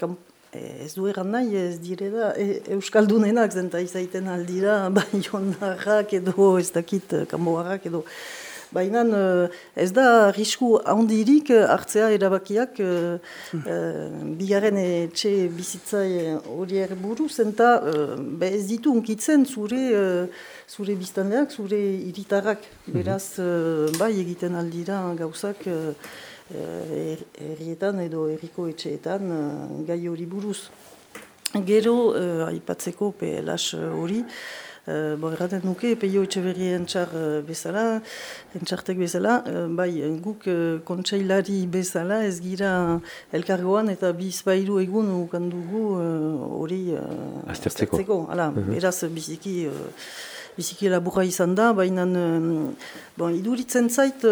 kamp Ez du egan nahi, ez dire da, e, Euskaldunenak zenta izaiten aldira, bai honarrak edo, ez dakit, kanboarrak edo. Baina ez da risku handirik hartzea erabakiak hmm. bigarren etxe bizitzai horier buru, zenta ez ditu unkitzen zure, zure biztanleak, zure iritarrak. Hmm. Beraz, bai egiten aldira gauzak, Eh, herrietan edo herriko etxeetan uh, gai hori buruz. Gero, uh, aipatzeko PLH hori, uh, bo erraten nuke, peio etxe berri entxar bezala, entxartek bezala, bai, guk uh, kontseilari bezala ez gira elkargoan eta bizpairu egun ukandugu hori uh, uh, aztertzeko. Hala, uh -huh. eraz biziki... Uh, biziki laburra izan da, baina bon, iduritzen zait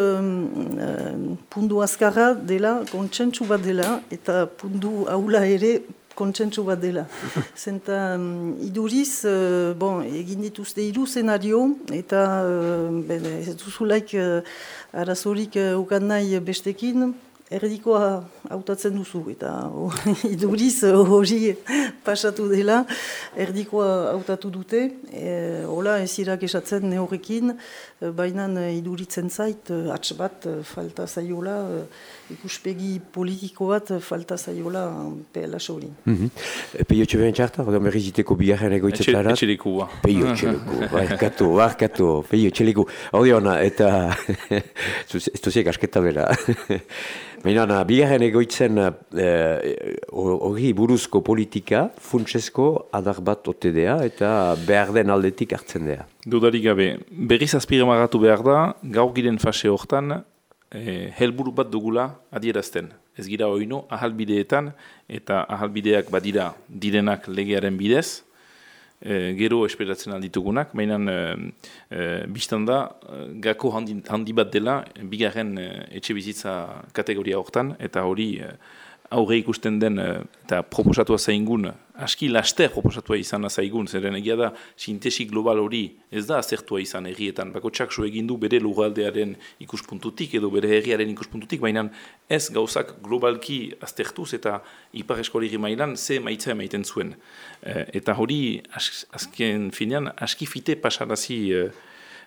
pundu azkarra dela, kontsentsu bat dela, eta pundu haula ere kontsentsu bat dela. Zenta um, iduriz, uh, bon, egin dituzte iru zenario, eta uh, ez duzulaik uh, arazorik uh, ukan nahi bestekin, erdikoa hautatzen duzu, eta oh, iduriz hori pasatu dela, erdikoa hautatu dute, e, hola ez irak esatzen neorekin, e, baina iduritzen zait, atx bat falta zaiola, ikuspegi politiko bat falta zaiola PLS hori. Mm -hmm. Peio txobean txarta, oda merriziteko bigarren egoitzetara? Etxeleku, Peio txeleku, barkatu, barkatu, peio txeleku. Hori hona, eta ez duziek asketa bera. Baina, bigarren egoitzen hori buruzko politika, funtsesko adar bat otedea eta behar den aldetik hartzen dea. Dudarik gabe, berriz azpiramagatu behar da, gaur giren fase hortan, e, helburu bat dugula adierazten. Ez gira oino, ahalbideetan, eta ahalbideak badira direnak legearen bidez, e, gero esperatzen alditugunak, baina e, e, biztan da, gako handi, handi bat dela, bigarren e, etxe bizitza kategoria hortan, eta hori aurre ikusten den eh, eta proposatua zaigun, aski laster proposatua izan zaigun, zeren egia da sintesi global hori ez da azertua izan errietan, bako txakso egin du bere lugaldearen ikuspuntutik edo bere herriaren ikuspuntutik, baina ez gauzak globalki aztertuz eta ipar eskolegi mailan ze maitza emaiten zuen. Eh, eta hori azken finean aski fite pasarazi eh,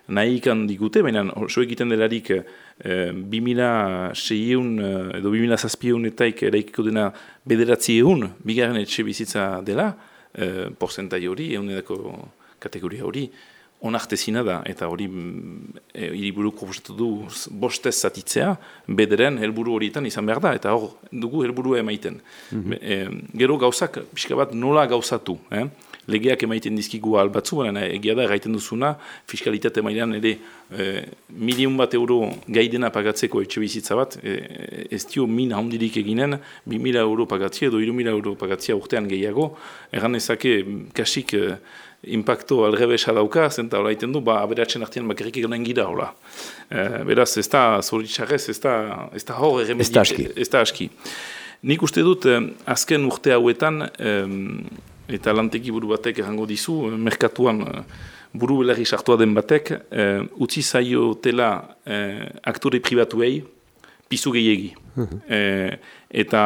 nahi ikan digute, baina oso egiten delarik e, eh, 2006 eh, edo 2006 etaik eraikiko dena bederatzi egun, bigarren etxe bizitza dela, e, porzentai hori, egun edako kategoria hori, onartezina da, eta hori e, iriburu proposatu du bostez zatitzea, bederen helburu horietan izan behar da, eta hor dugu helburua emaiten. Mm gero gauzak, pixka bat nola gauzatu, eh? Legeak emaiten dizkigu albatzu, baina egia da, gaiten duzuna, fiskalitate mailan ere e, milion bat euro gaidena pagatzeko etxe bizitza bat, e, ez dio min handirik eginen, bi mila euro pagatzia edo iru mila euro pagatzia urtean gehiago, erran ezake kasik e, impacto alrebesa dauka, zenta hola iten du, ba, aberatzen artean bakarrik egonen gira, hola. E, beraz, ez da, zoritxarrez, ez da, ez da hor, aski. Ez da aski. Nik uste dut, azken urte hauetan, eta lanteki buru batek errango dizu, merkatuan eh, buru belarri sartua den batek, uh, utzi zaio tela uh, aktore privatuei, pizu gehiegi. e, eta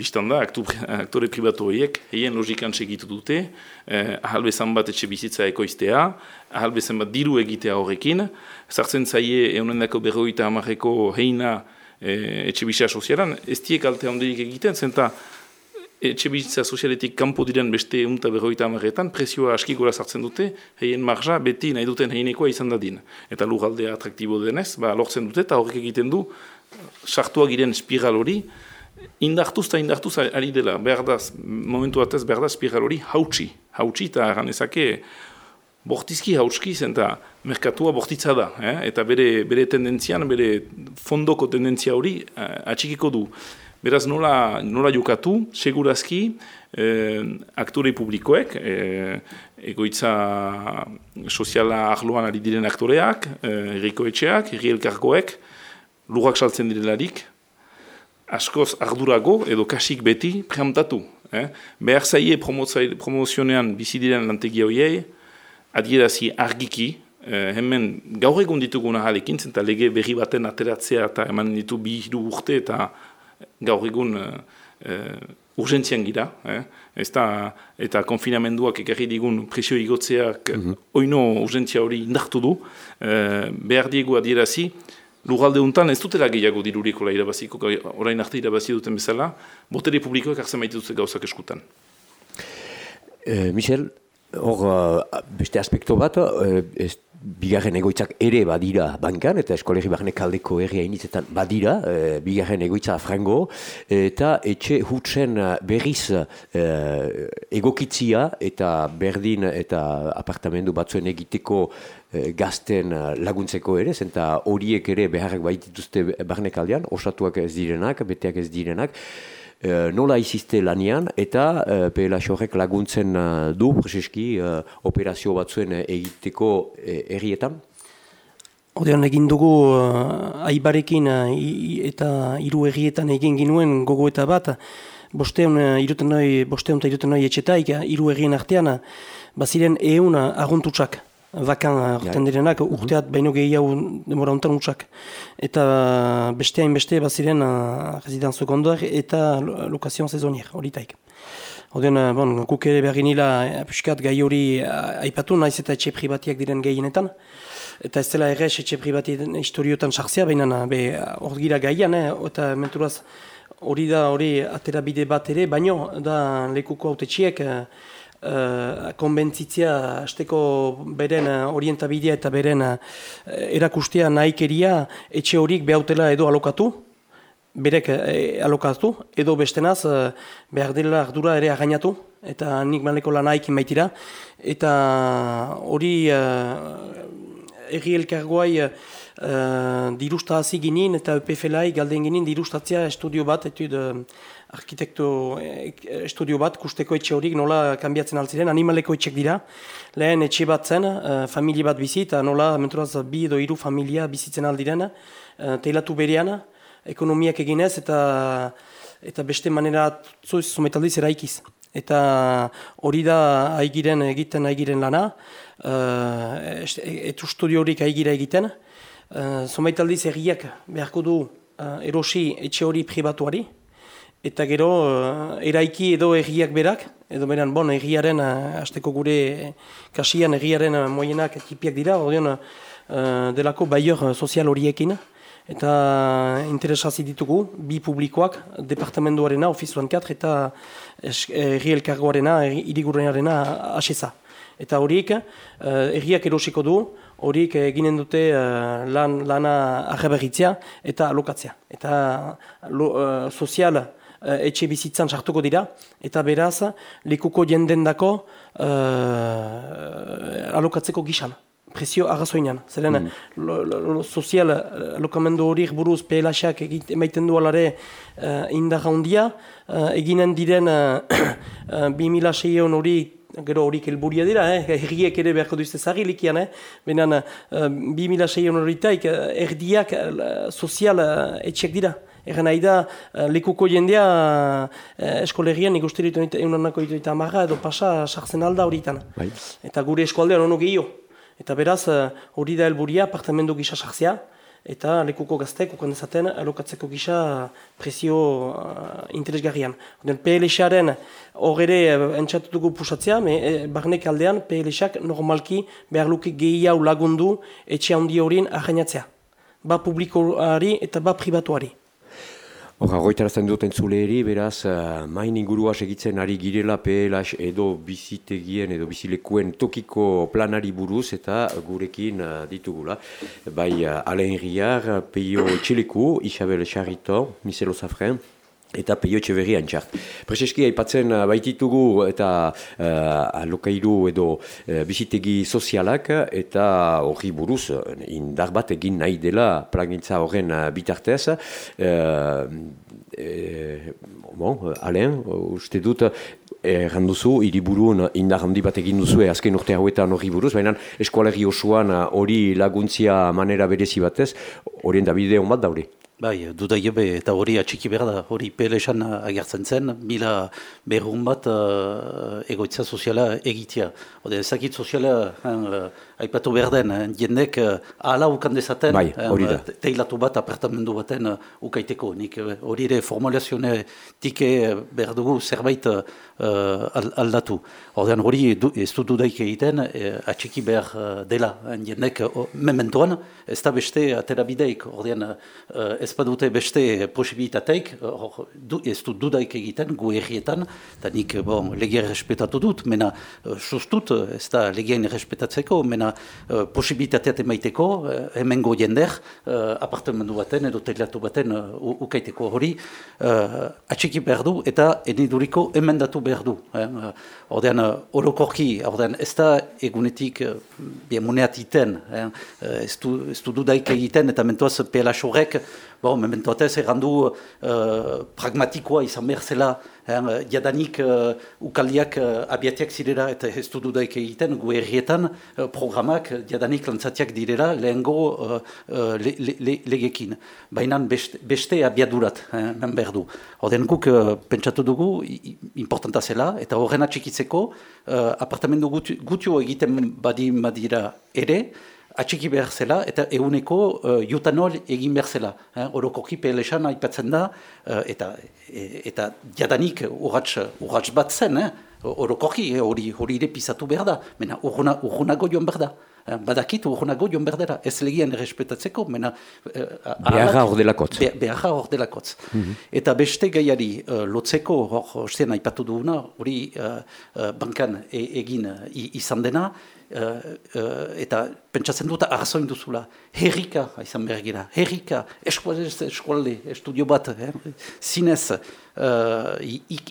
biztan da, aktore pribatu horiek, heien logikan segitu dute, e, ahal bezan bat etxe bizitza ekoiztea, ahal bezan bat diru egitea horrekin, zartzen zaie eunendako berroita amarreko heina e, etxe bizitza sozialan, ez tiek alte handirik egiten, zenta etxe bizitza sozialetik kanpo diren beste unta berroita amarretan, presioa aski gora zartzen dute, heien marja beti nahi duten heinekoa izan dadin. Eta lugaldea atraktibo denez, ba, lortzen dute eta horrek egiten du, sartuak giren espiral hori, indartuz eta indartuz ari dela, behar da, momentu batez behar da espiral hori hautsi, hautsi eta ganezake bortizki hautski zen eta merkatua bortitza da, eh? eta bere, bere tendentzian, bere fondoko tendentzia hori eh, atxikiko du. Beraz nola, nola jokatu, segurazki, eh, aktore publikoek, eh, egoitza soziala ahloan ari diren aktoreak, eh, errikoetxeak, erri elkargoek, lugak saltzen direlarik, askoz ardurago edo kasik beti prehamtatu. Eh? Behar zaie promozionean bizi diren lantegia horiei, adierazi argiki, eh, hemen gaur egun dituguna halekin, zenta lege berri baten ateratzea eta eman ditu bi hiru urte eta gaur egun eh, eh urgentzian gira. Eh? Ezta, eta konfinamenduak ekarri digun presio igotzeak mm -hmm. oino urgentzia hori indartu du. Eh, behar diegu adierazi, Lugalde untan ez dutela gehiago dirurikola irabaziko, orain arte irabazi duten bezala, botere publikoak hartzen maite dute gauzak eskutan. E, Michel, hor beste aspekto bat, uh, ez, bigarren egoitzak ere badira bankan, eta eskolegi barne kaldeko herria initzetan badira, uh, bigarren egoitza frango, eta etxe hutsen berriz uh, egokitzia eta berdin eta apartamendu batzuen egiteko Eh, gazten laguntzeko ere, zenta horiek ere beharrak baitituzte barnek aldean, osatuak ez direnak, beteak ez direnak, e, nola izizte lanian, eta e, PLH laguntzen du, prezeski, operazio batzuen egiteko errietan? Odean egin dugu uh, aibarekin eta hiru errietan egin ginuen gogo eta bat, bosteun, uh, iruten noi, bosteun eta iruten noi etxetaik, hiru errien artean, baziren eun aguntutsak bakan hartzen direnak, mhm. urteat baino gehiago demora honetan utxak. Eta beste hain beste baziren uh, rezidan sekondoak eta lokazion sezonier, hori taik. Oden, bon, kuk ere behar nila piskat gai hori aipatu, naiz eta etxe pribatiak diren gehienetan. Eta ez dela errez etxe pribatien historiotan sartzea, baina hor gira gaian, eh? eta menturaz hori da hori atera bide bat ere, baino da lekuko autetxiek, uh, konbentzitzea azteko beren orientabidea eta beren uh, erakustea nahikeria etxe horik behautela edo alokatu, berek alokatu, edo bestenaz uh, behar dela ardura ere againatu, eta nik maleko lan haikin baitira, eta hori uh, erri elkargoai uh, dirusta hazi ginen eta EPFLai galden ginen dirustatzea estudio bat, etuid arkitekto eh, estudio bat, kusteko etxe horik nola kanbiatzen altziren, animaleko etxek dira. Lehen etxe bat zen, uh, familie bat bizi, eta nola, menturaz, bi edo hiru familia bizitzen aldiren, uh, teilatu berean, ekonomiak eginez, eta eta beste manera zoiz zumetaldiz eraikiz. Eta hori da haigiren egiten haigiren lana, uh, etu studio horik haigira egiten, uh, zumetaldiz erriak beharko du uh, erosi etxe hori pribatuari, Eta gero, uh, eraiki edo egiak berak, edo beran, bon, egiaren, uh, azteko gure kasian egiaren uh, moienak ekipiak dira, odion, uh, delako baior sozial horiekin, eta interesazi ditugu, bi publikoak, departamentuarena, ofizuan katr, eta erri elkargoarena, irigurenarena asesa. Eta horiek, uh, erriak erosiko du, horiek eginen dute uh, lan, lana arreberitzea eta alokatzea. Eta lo, uh, sozial, etxe bizitzan sartuko dira, eta beraz, lekuko jendendako uh, alokatzeko gisan. Presio agazoinan. Zeren, mm. lo, lo, sozial alokamendu horiek buruz PLH-ak emaiten du alare uh, indar handia, uh, eginen diren uh, uh, 2006 hori gero horik helburia dira, eh? herriek ere beharko duzte zari likian, eh? Benan, uh, 2006 horitaik, erdiak uh, sozial uh, etxek dira. Egan nahi da, uh, lekuko jendea uh, eskolegian ikusten ditu egunanako ditu eta marra edo pasa sartzen alda horitan. Bai. Eta gure eskualdean ono gehiago. Eta beraz, hori da helburia, apartamendu gisa sartzea, eta lekuko gaztek ukan dezaten alokatzeko gisa presio uh, interesgarrian. Oden PLS-aren hor ere entzatu dugu pusatzea, me, e, barnek aldean PLS-ak normalki behar luke gehi hau lagundu etxe handi horien ahainatzea. Ba publikoari eta ba privatuari. Hora, goitarazten duten zuleri, beraz, uh, main ingurua segitzen ari girela PLH edo bizitegien edo bizilekuen tokiko planari buruz eta gurekin uh, ditugula. Bai, uh, Alain Riar, Peio Txileku, Isabel Charito, Miselo Zafren, eta peio etxe antxart. Prezeski aipatzen uh, baititugu eta uh, alokairu edo uh, bizitegi sozialak eta hori buruz indar bat egin nahi dela plangintza horren bitartez. Uh, e, bon, Alain, uste dut, erranduzu, hiriburun indar handi bat egin duzu, azken urte hauetan hori buruz, baina eskualegi osoan hori laguntzia manera berezi batez, horien da bide hon bat daure. Bai, duda jobe eta hori atxiki behar da, hori PLSan agertzen zen, mila berrun bat uh, egoitza soziala egitea. Ode, ezakit soziala uh, aipatu behar den, uh, jendek uh, ala ukan dezaten, bai, hori da. teilatu bat apartamendu baten uh, ukaiteko. Nik hori ere formulazione tike behar dugu zerbait uh, aldatu. Ordean hori ez du dudaik egiten, uh, atxiki behar dela, jendek uh, mementoan, ez da beste atera bideik, ordean uh, ez badute beste posibilitateik, du, ez du dudaik egiten gu errietan, eta nik bon, legia respetatu dut, mena uh, sustut, ez da legiain respetatzeko, mena uh, posibilitateat emaiteko, uh, hemengo jender, uh, apartamendu baten edo telatu baten uh, ukaiteko hori, uh, atxiki behar du eta eniduriko emendatu behar du. Eh? Ordean, orokorki, ordean, ez da egunetik uh, biemuneat iten, eh? ez, du, ez du dudaik egiten, eta mentoaz PLH horrek, bon, memento atez, errandu uh, pragmatikoa izan behar zela, jadanik uh, ukaldiak uh, abiatiak zirera eta ez du dudaik egiten, gu errietan uh, programak jadanik lantzatiak direra lehengo uh, uh, le, le, legekin. Baina beste, beste abiadurat, eh, men behar du. Oden guk uh, pentsatu dugu, importanta zela, eta horren atxikitzeko, uh, apartamendu gutio egiten badi madira ere, atxiki behar zela eta eguneko uh, jutanol egin behar zela. Eh? Orokoki PLSan aipatzen da uh, eta, e, eta jadanik urratx bat zen, eh? orokoki eh, hori eh, hori ere pisatu behar da, mena urgunago joan behar da. Eh, badakit urgunago joan behar dela, ez legian errespetatzeko, mena... Eh, beharra hor delakotz. Be, beharra hor delakotz. Mm -hmm. Eta beste gaiari uh, lotzeko, hor ostean aipatu duguna, hori uh, uh, bankan e, egin uh, izan dena, uh, eta pentsatzen dut arrazoin duzula, herrika, izan behar gira, herrika, eskualde, estudio bat, eh? zinez, uh,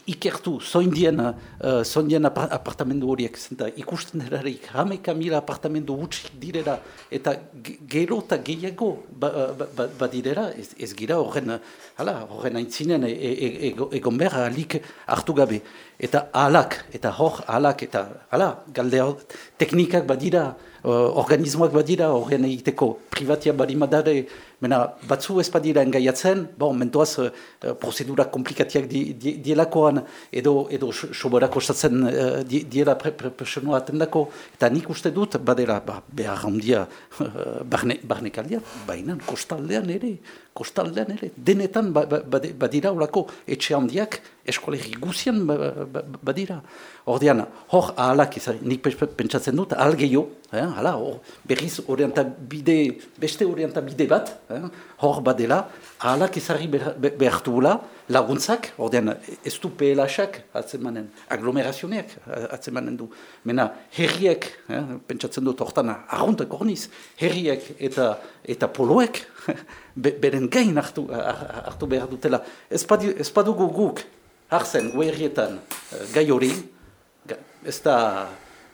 ikertu, zoindien, uh, zoindien apartamendu horiek, zenta ikusten erarik, hameka mila apartamendu utxik direra, eta gero eta gehiago badirera, ba, ba, ez, ez gira horren, hala, horren aintzinen e, e, e, egon behar alik hartu gabe. Eta alak, eta hor alak, eta hala, galde teknikak badira, organismoak badira, horren egiteko privatia barimadare, mena batzu ez badira engaiatzen, bon, mentoaz uh, prozedura komplikatiak di, di, dielakoan, edo, edo soborako estatzen uh, di, diela personua atendako, eta nik uste dut, badera, ba, behar handia uh, barne, barnekaldia, baina kostaldean ere, kostaldean ere, denetan ba, ba, badira horako etxe handiak, eskolegi guzian badira. Ordean, hor ahalak, nik pentsatzen dut, ahal gehiago, eh, hor, berriz orientabide, beste orientabide bat, eh, hor badela, ahalak ezari behartu bula, laguntzak, ordean, ez du PLH-ak atzemanen, aglomerazioneak atzemanen du. Mena, herriek, eh, pentsatzen dut, hortan, arruntak orniz, herriek eta, eta poloek, beren gain hartu, hartu behar dutela. Ez, padugu guk, hartzen, guerrietan, eh, gai hori, ez da,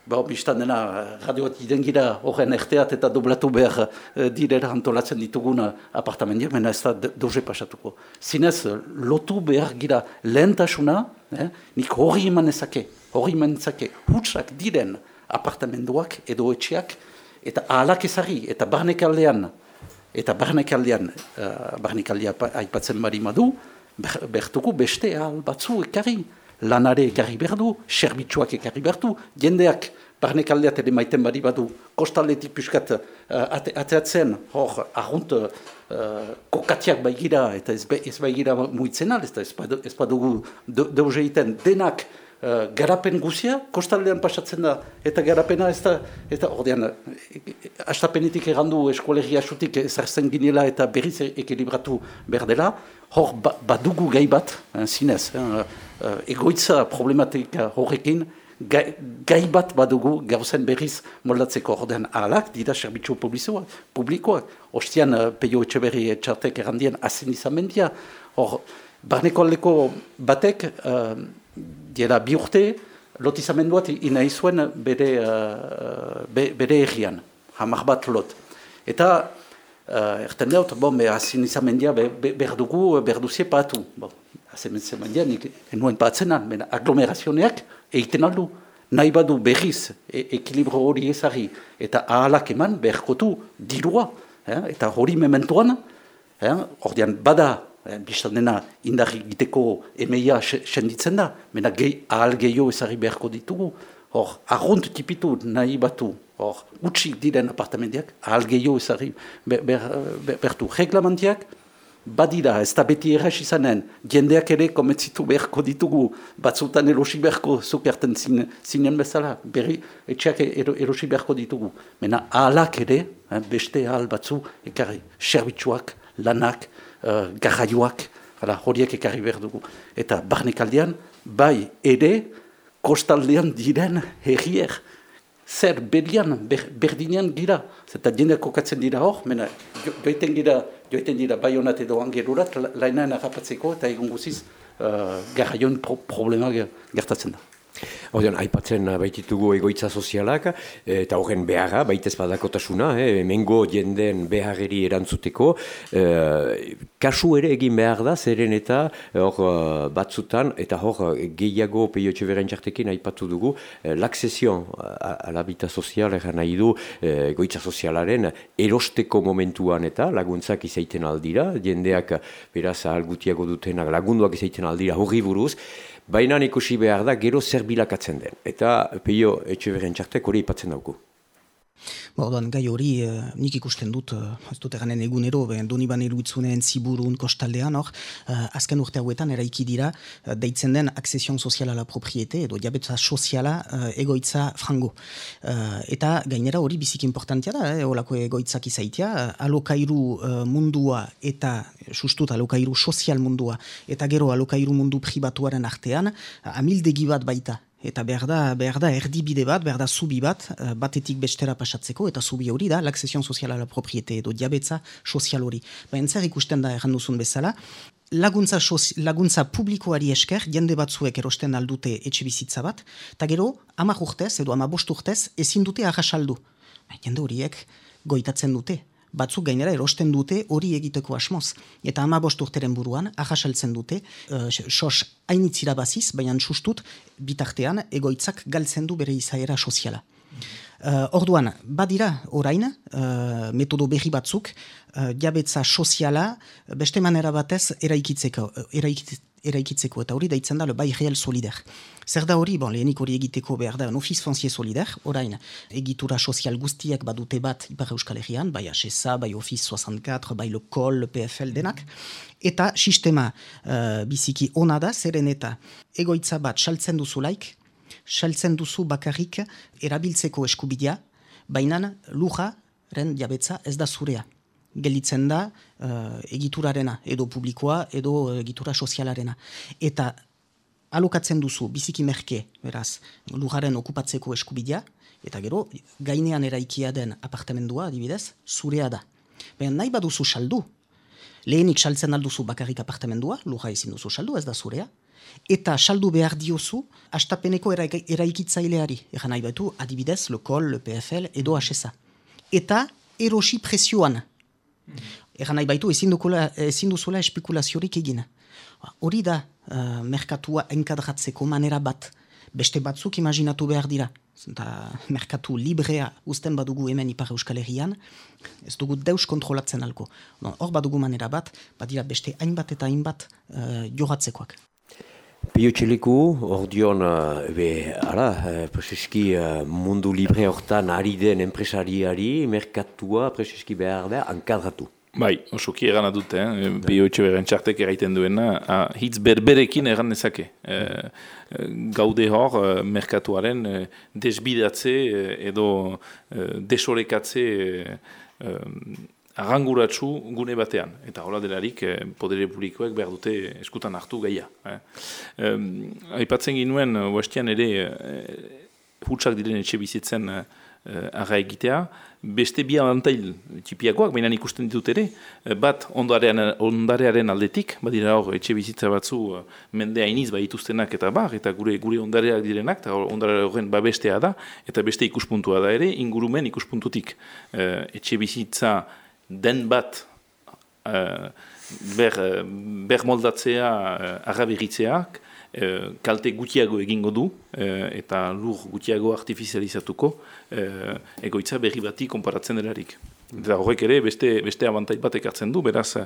ba, biztan dena, radioat idengira horren erteat eta doblatu behar e, direra antolatzen dituguna apartamendia, mena ez da doze pasatuko. Zinez, lotu behar gira lehentasuna, eh, nik hori eman ezake, hori eman ezake, hutsak diren apartamenduak edo etxeak, eta ahalak ezari, eta barnekaldean, eta barnekaldean, uh, barnekaldea aipatzen bari madu, bertuko beste ahal batzu ekarri, lanare ekarri berdu, serbitxuak ekarri berdu, jendeak barnekaldeat ere maiten bari badu kostaldetik piskat uh, ateatzen, hor, ahunt, uh, kokatiak baigira, eta ez, ez baigira muitzen ez, ez badugu deus egiten. Denak uh, garapen guzia, kostaldean pasatzen da, eta garapena ez da, eta ordean, astapenetik egandu eskolegia sutik ezartzen ginela eta berriz ekilibratu behar dela, hor ba, badugu gai bat, zinez, uh, egoitza problematika horrekin, gai, gai bat badugu gauzen berriz moldatzeko. Ordean ahalak, dira serbitzu publikoak, ostian uh, peio etxe berri etxartek errandien azen izan mendia, hor, barneko aldeko batek, uh, dira bi urte, lotizamenduat ina izuen bere, uh, be, bere errian, hamar bat lot. Eta, uh, erten deut, bon, be, mendia, be, be, berdugu, berduzie patu. Bon, azen izan mendia, nik enuen patzenan, aglomerazioneak, egiten aldu, nahi badu berriz e ekilibro hori ezari eta ahalak eman beharkotu dirua, eh? eta hori mementuan, eh? ordean bada, biztan dena indarri giteko emeia senditzen da, mena gehi, ahal gehiago ezari beharko ditugu, hor, argunt tipitu nahi batu, hor, utxik diren apartamendiak, ahal gehiago ezari behartu reklamantiak, badira, ez da beti erraz izanen, jendeak ere kometzitu beharko ditugu, batzutan erosi beharko zukerten zinen bezala, berri etxeak erosi beharko ditugu. Mena ahalak ere, eh, beste ahal batzu, ekarri, serbitzuak, lanak, uh, garraioak, horiek ekarri behar dugu. Eta barnekaldean, bai ere, kostaldean diren herrier, zer berian, ber, berdinean gira, zeta jendeak kokatzen dira hor, mena, joiten gira, joiten dira bai honat edo angerurat, lainaen agapatzeko eta egun guziz, uh, garraion pro problema gertatzen da. Ordean, aipatzen baititugu egoitza sozialak, eta horren beharra, baitez badakotasuna, eh, mengo jenden beharreri erantzuteko, eh, kasu ere egin behar da, zeren eta hor eh, batzutan, eta hor gehiago peio txeveren txartekin aipatu dugu, eh, l'aksesion alabita sozial, eran nahi du, eh, egoitza sozialaren erosteko momentuan eta laguntzak izaiten aldira, jendeak beraz algutiago dutenak lagunduak izaiten aldira horri buruz, Baina ikusi behar da gero zer bilakatzen den. Eta peio etxe beren txartek hori ipatzen dauku. Ba, orduan, gai hori, uh, nik ikusten dut, uh, ez dut eganen egunero, ben, doni ban eruitzuneen ziburun kostaldean, hor, uh, azken urte hauetan eraiki dira, uh, deitzen den aksesion soziala la propriete, edo diabetza soziala uh, egoitza frango. Uh, eta gainera hori bizik importantia da, eh, olako egoitzak izaitia, uh, alokairu uh, mundua eta sustut alokairu sozial mundua, eta gero alokairu mundu pribatuaren artean, uh, amildegi bat baita, Eta behar da, behar da erdibide bat, behar da zubi bat, eh, batetik bestera pasatzeko, eta zubi hori da, l'aksesion soziala la propriete edo diabetza sozial hori. Ba, entzer ikusten da erranduzun bezala, laguntza, laguntza publikoari esker, jende batzuek erosten aldute etxe bizitza bat, eta gero, amak urtez edo ama bost urtez, ezin dute arrasaldu. Jende horiek goitatzen dute batzuk gainera erosten dute hori egiteko asmoz. Eta ama urteren buruan, ahasaltzen dute, uh, sos hainitzira baziz, baina sustut, bitartean egoitzak galtzen du bere izaera soziala. Uh, orduan, badira orain, uh, metodo berri batzuk, uh, jabetza soziala beste manera batez eraikitzeko, eraikitzeko eraikitzeko, eta hori daitzen da le bai real solider. Zer da hori, bon, lehenik hori egiteko behar da, un ofiz foncier solider, orain, egitura sozial guztiak badute bat Ipar Euskal Herrian, bai HSA, bai Office 64, bai le COL, le PFL denak, eta sistema uh, biziki ona da, zeren eta egoitza bat saltzen duzu laik, saltzen duzu bakarrik erabiltzeko eskubidea, bainan luja, ren diabetza ez da zurea gelditzen da uh, egiturarena, edo publikoa, edo uh, egitura sozialarena. Eta alokatzen duzu, biziki merke, beraz, lujaren okupatzeko eskubidea, eta gero, gainean eraikia den apartamendua, adibidez, zurea da. Baina nahi baduzu saldu, lehenik saltzen alduzu bakarrik apartamendua, luja ezin duzu saldu, ez da zurea, eta saldu behar diozu, astapeneko eraikitzaileari, eran nahi batu, adibidez, le PFL, edo HSA. Eta erosi presioan, Egan nahi baitu, ezin, duzuela espekulaziorik egin. Hori da, uh, merkatua enkadratzeko manera bat. Beste batzuk imaginatu behar dira. Zenta, merkatu librea usten badugu hemen ipar euskal herrian, ez dugu deus kontrolatzen alko. Hor badugu manera bat, badira beste hainbat eta hainbat uh, joratzekoak. Pio Txeliku, ordion, ebe, ara, preseski mundu libre hortan ari den enpresariari, merkatua preseski behar da, hankadratu. Bai, osoki egan dute, eh? Pio Etxeberen txartek eraiten duena, ah, hitz berberekin egan nezake. Eh, gaude hor, merkatuaren desbidatze edo desorekatze arranguratsu gune batean. Eta hola delarik, eh, podere publikoek behar dute eskutan hartu gaia. Eh. Aipatzen ginuen, huastian ere, eh, hutsak diren etxe bizitzen eh, arra egitea, beste bi alantail txipiakoak, baina ikusten ditut ere, eh, bat ondarean, ondarearen aldetik, badira hor etxe bizitza batzu eh, mendea iniz dituztenak eta bar, eta gure gure ondareak direnak, eta ondare horren babestea da, eta beste ikuspuntua da ere, ingurumen ikuspuntutik. etxe bizitza den bat uh, ber, ber moldatzea uh, kalte gutiago egingo du eta lur gutiago artifizializatuko uh, egoitza berri bati konparatzen delarik. Eta horrek ere beste, beste abantait bat ekartzen du, beraz,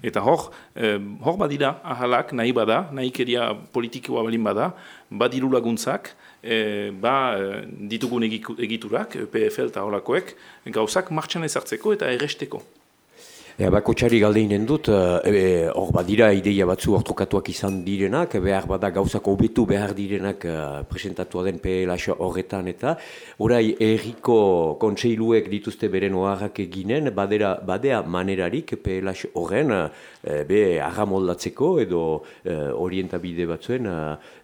eta hor, hor badira ahalak nahi bada, nahi keria politikoa balin bada, badiru laguntzak, ba, ditugun egiturak, PFL eta holakoek, gauzak martxan ezartzeko eta erresteko. Ea, bako txari galdeinen dut, eh, hor badira ideia batzu ortokatuak izan direnak, behar bada gauzako hobetu behar direnak uh, presentatua den PLH horretan eta orai erriko kontseiluek dituzte beren oharrak eginen, badera, badea manerarik PLH horren uh, be moldatzeko edo uh, orientabide batzuen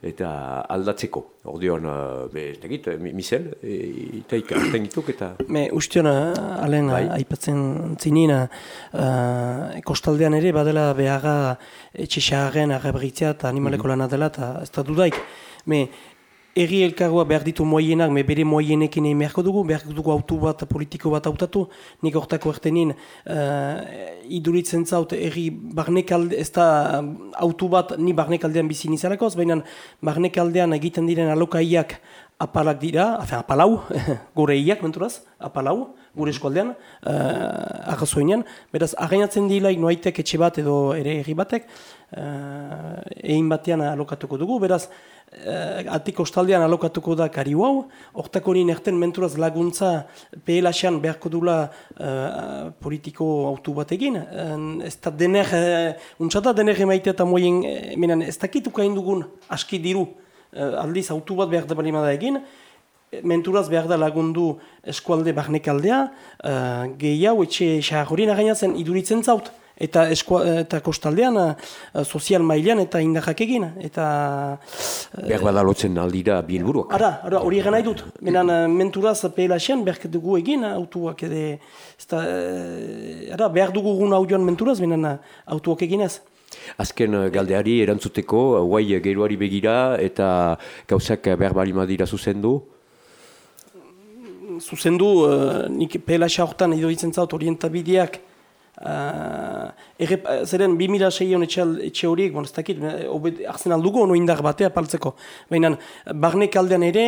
eta aldatzeko. Ordeon, be, ez tegit, misel, e, itaik, arten dituk eta... Me, ustion, alen, bai? aipatzen zinina, uh, kostaldean ere, badela behaga etxexaren arrebritzea eta animaleko mm -hmm. lana dela, eta ez da dudaik. Me, Eri elkargoa behar ditu moienak, me bere moienekin egin beharko dugu, behar dugu autu bat, politiko bat autatu, nik hortako ertenin, uh, iduritzen zaut, erri barnekalde, ez da autu bat, ni barnekaldean bizi nizalakoz, baina barnekaldean egiten diren alokaiak apalak dira, afen, apalau, gure iak, menturaz, apalau, gure eskualdean, uh, arrazoinean, beraz, arrainatzen dilaik noaitek etxe bat edo ere erri batek, uh, egin batean alokatuko dugu, beraz, uh, atiko ostaldean alokatuko da kari hau, hortako nien erten menturaz laguntza PLA-sean beharko dula uh, politiko autu bat egin, uh, ez da dener, uh, untsata dener emaitea eta moien, uh, ez dakituka dugun aski diru, uh, aldiz autu bat behar da balimada egin, menturaz behar da lagundu eskualde barnekaldea, uh, gehi hau etxe xahorien againatzen iduritzen zaut, eta, eta kostaldean uh, sozial mailean eta indahak egin. Eta, uh, behar bada lotzen aldira bilburuak. Ara, ara hori egan nahi dut. Menan, uh, menturaz PLA-sean behar dugu egin autuak edo, uh, ara, behar dugu gun hau joan menturaz, menan uh, autuak eginez. Azken galdeari erantzuteko, guai geruari begira eta gauzak behar bali madira zuzendu? zuzendu, uh, nik PLH horretan edo ditzen zaut orientabideak, uh, errep, zeren 2006 etxe horiek, bon, ez dakit, arzen aldugu ono indar batea paltzeko. Baina, barnek aldean ere,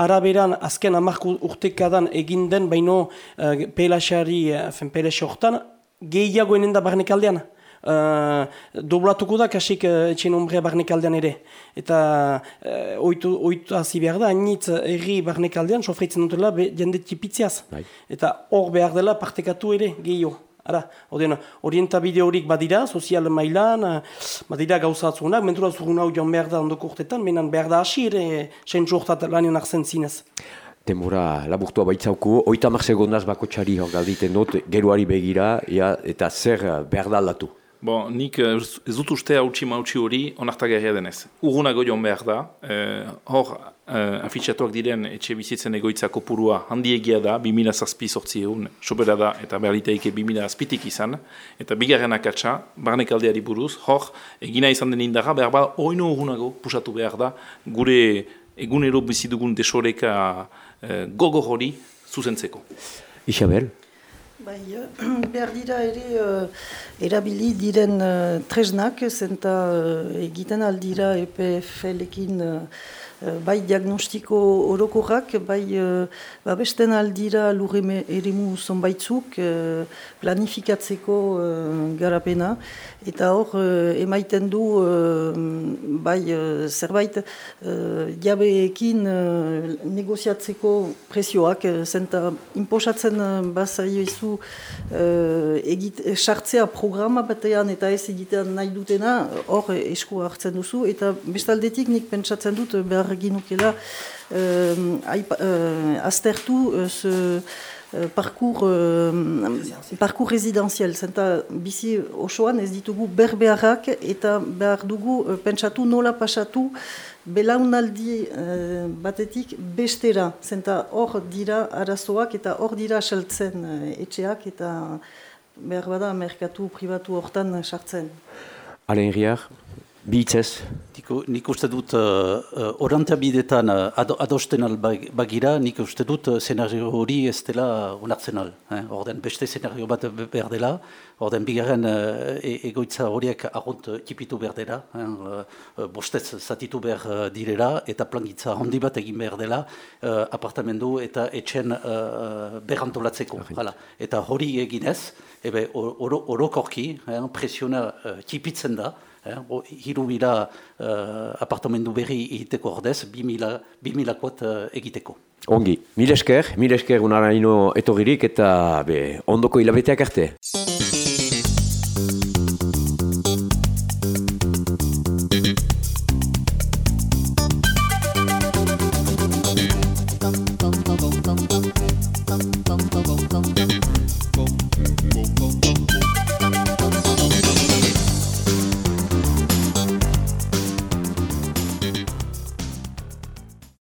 araberan azken amarko urtekadan egin den, baino uh, PLH-ari, uh, PLH horretan, gehiago enen da barnek aldean uh, doblatuko da kasik uh, etxen ombrea barnekaldean ere. Eta uh, oitu, oitu hazi behar da, hainitz erri barnekaldean sofreitzen dutela jende tipitziaz. Bai. Eta hor behar dela partekatu ere gehiago. Ara, odena, orientabide horik badira, sozial mailan, badira gauzatzunak, mentura zurun hau joan behar da ondoko urtetan, menan behar da hasi ere, sentzu urtat lanien arzen zinez. Demora laburtua baitzauku, oita mar segondaz bako txari hor galditen dut, geruari begira, ja, eta zer behar da aldatu. Bon, nik eh, ez dut uste hautsi mautsi hori onartagarria denez. Urgunago joan behar da, eh, hor eh, afitxatuak diren etxe bizitzen egoitzako purua handiegia da, 2000 zazpi sortzi egun, sobera da, eta behar liteike 2000 azpitik izan, eta bigarren akatsa, barnek aldeari buruz, hor, egina izan den indarra, behar ba, oino urgunago pusatu behar da, gure egunero bizidugun desoreka eh, gogo hori zuzentzeko. Isabel? Bai, behar dira ere uh, erabili diren uh, tresnak, zenta uh, egiten aldira EPFL-ekin uh, bai diagnostiko orokorrak, bai ba besten aldira lur eremu zonbaitzuk planifikatzeko garapena, eta hor emaiten du bai zerbait jabeekin negoziatzeko presioak, zenta imposatzen bazaio izu sartzea programa batean eta ez egitean nahi dutena, hor esku hartzen duzu, eta bestaldetik nik pentsatzen dut behar ginukela uh, uh, aztertu uh, parkour, uh, parkour residenzial, zenta bizi osoan ez ditugu berbeharrak eta behar dugu pentsatu nola pasatu belaunaldi uh, batetik bestera, zenta hor dira arazoak eta hor dira saltzen etxeak eta behar bada merkatu pribatu hortan sartzen. Alain Riar, bitzez? Nik uste dut uh, uh, bidetan uh, adosten bagira, nik uste dut uh, senario hori ez dela onartzen al. Eh? Orden beste senario bat behar dela, orden bigarren uh, e egoitza horiek argunt tipitu behar dela, eh? uh, bostez zatitu behar direla, eta plangitza handi bat egin behar dela, uh, apartamendu eta etxen uh, berrantolatzeko. Eta hori eginez, ebe orokorki, oro eh? presiona uh, tipitzen da, Eh, hiru bila uh, apartamendu berri egiteko ordez, bi mila kuat uh, egiteko. Ongi, mil esker, mil esker unaraino etogirik eta be, ondoko hilabeteak arte.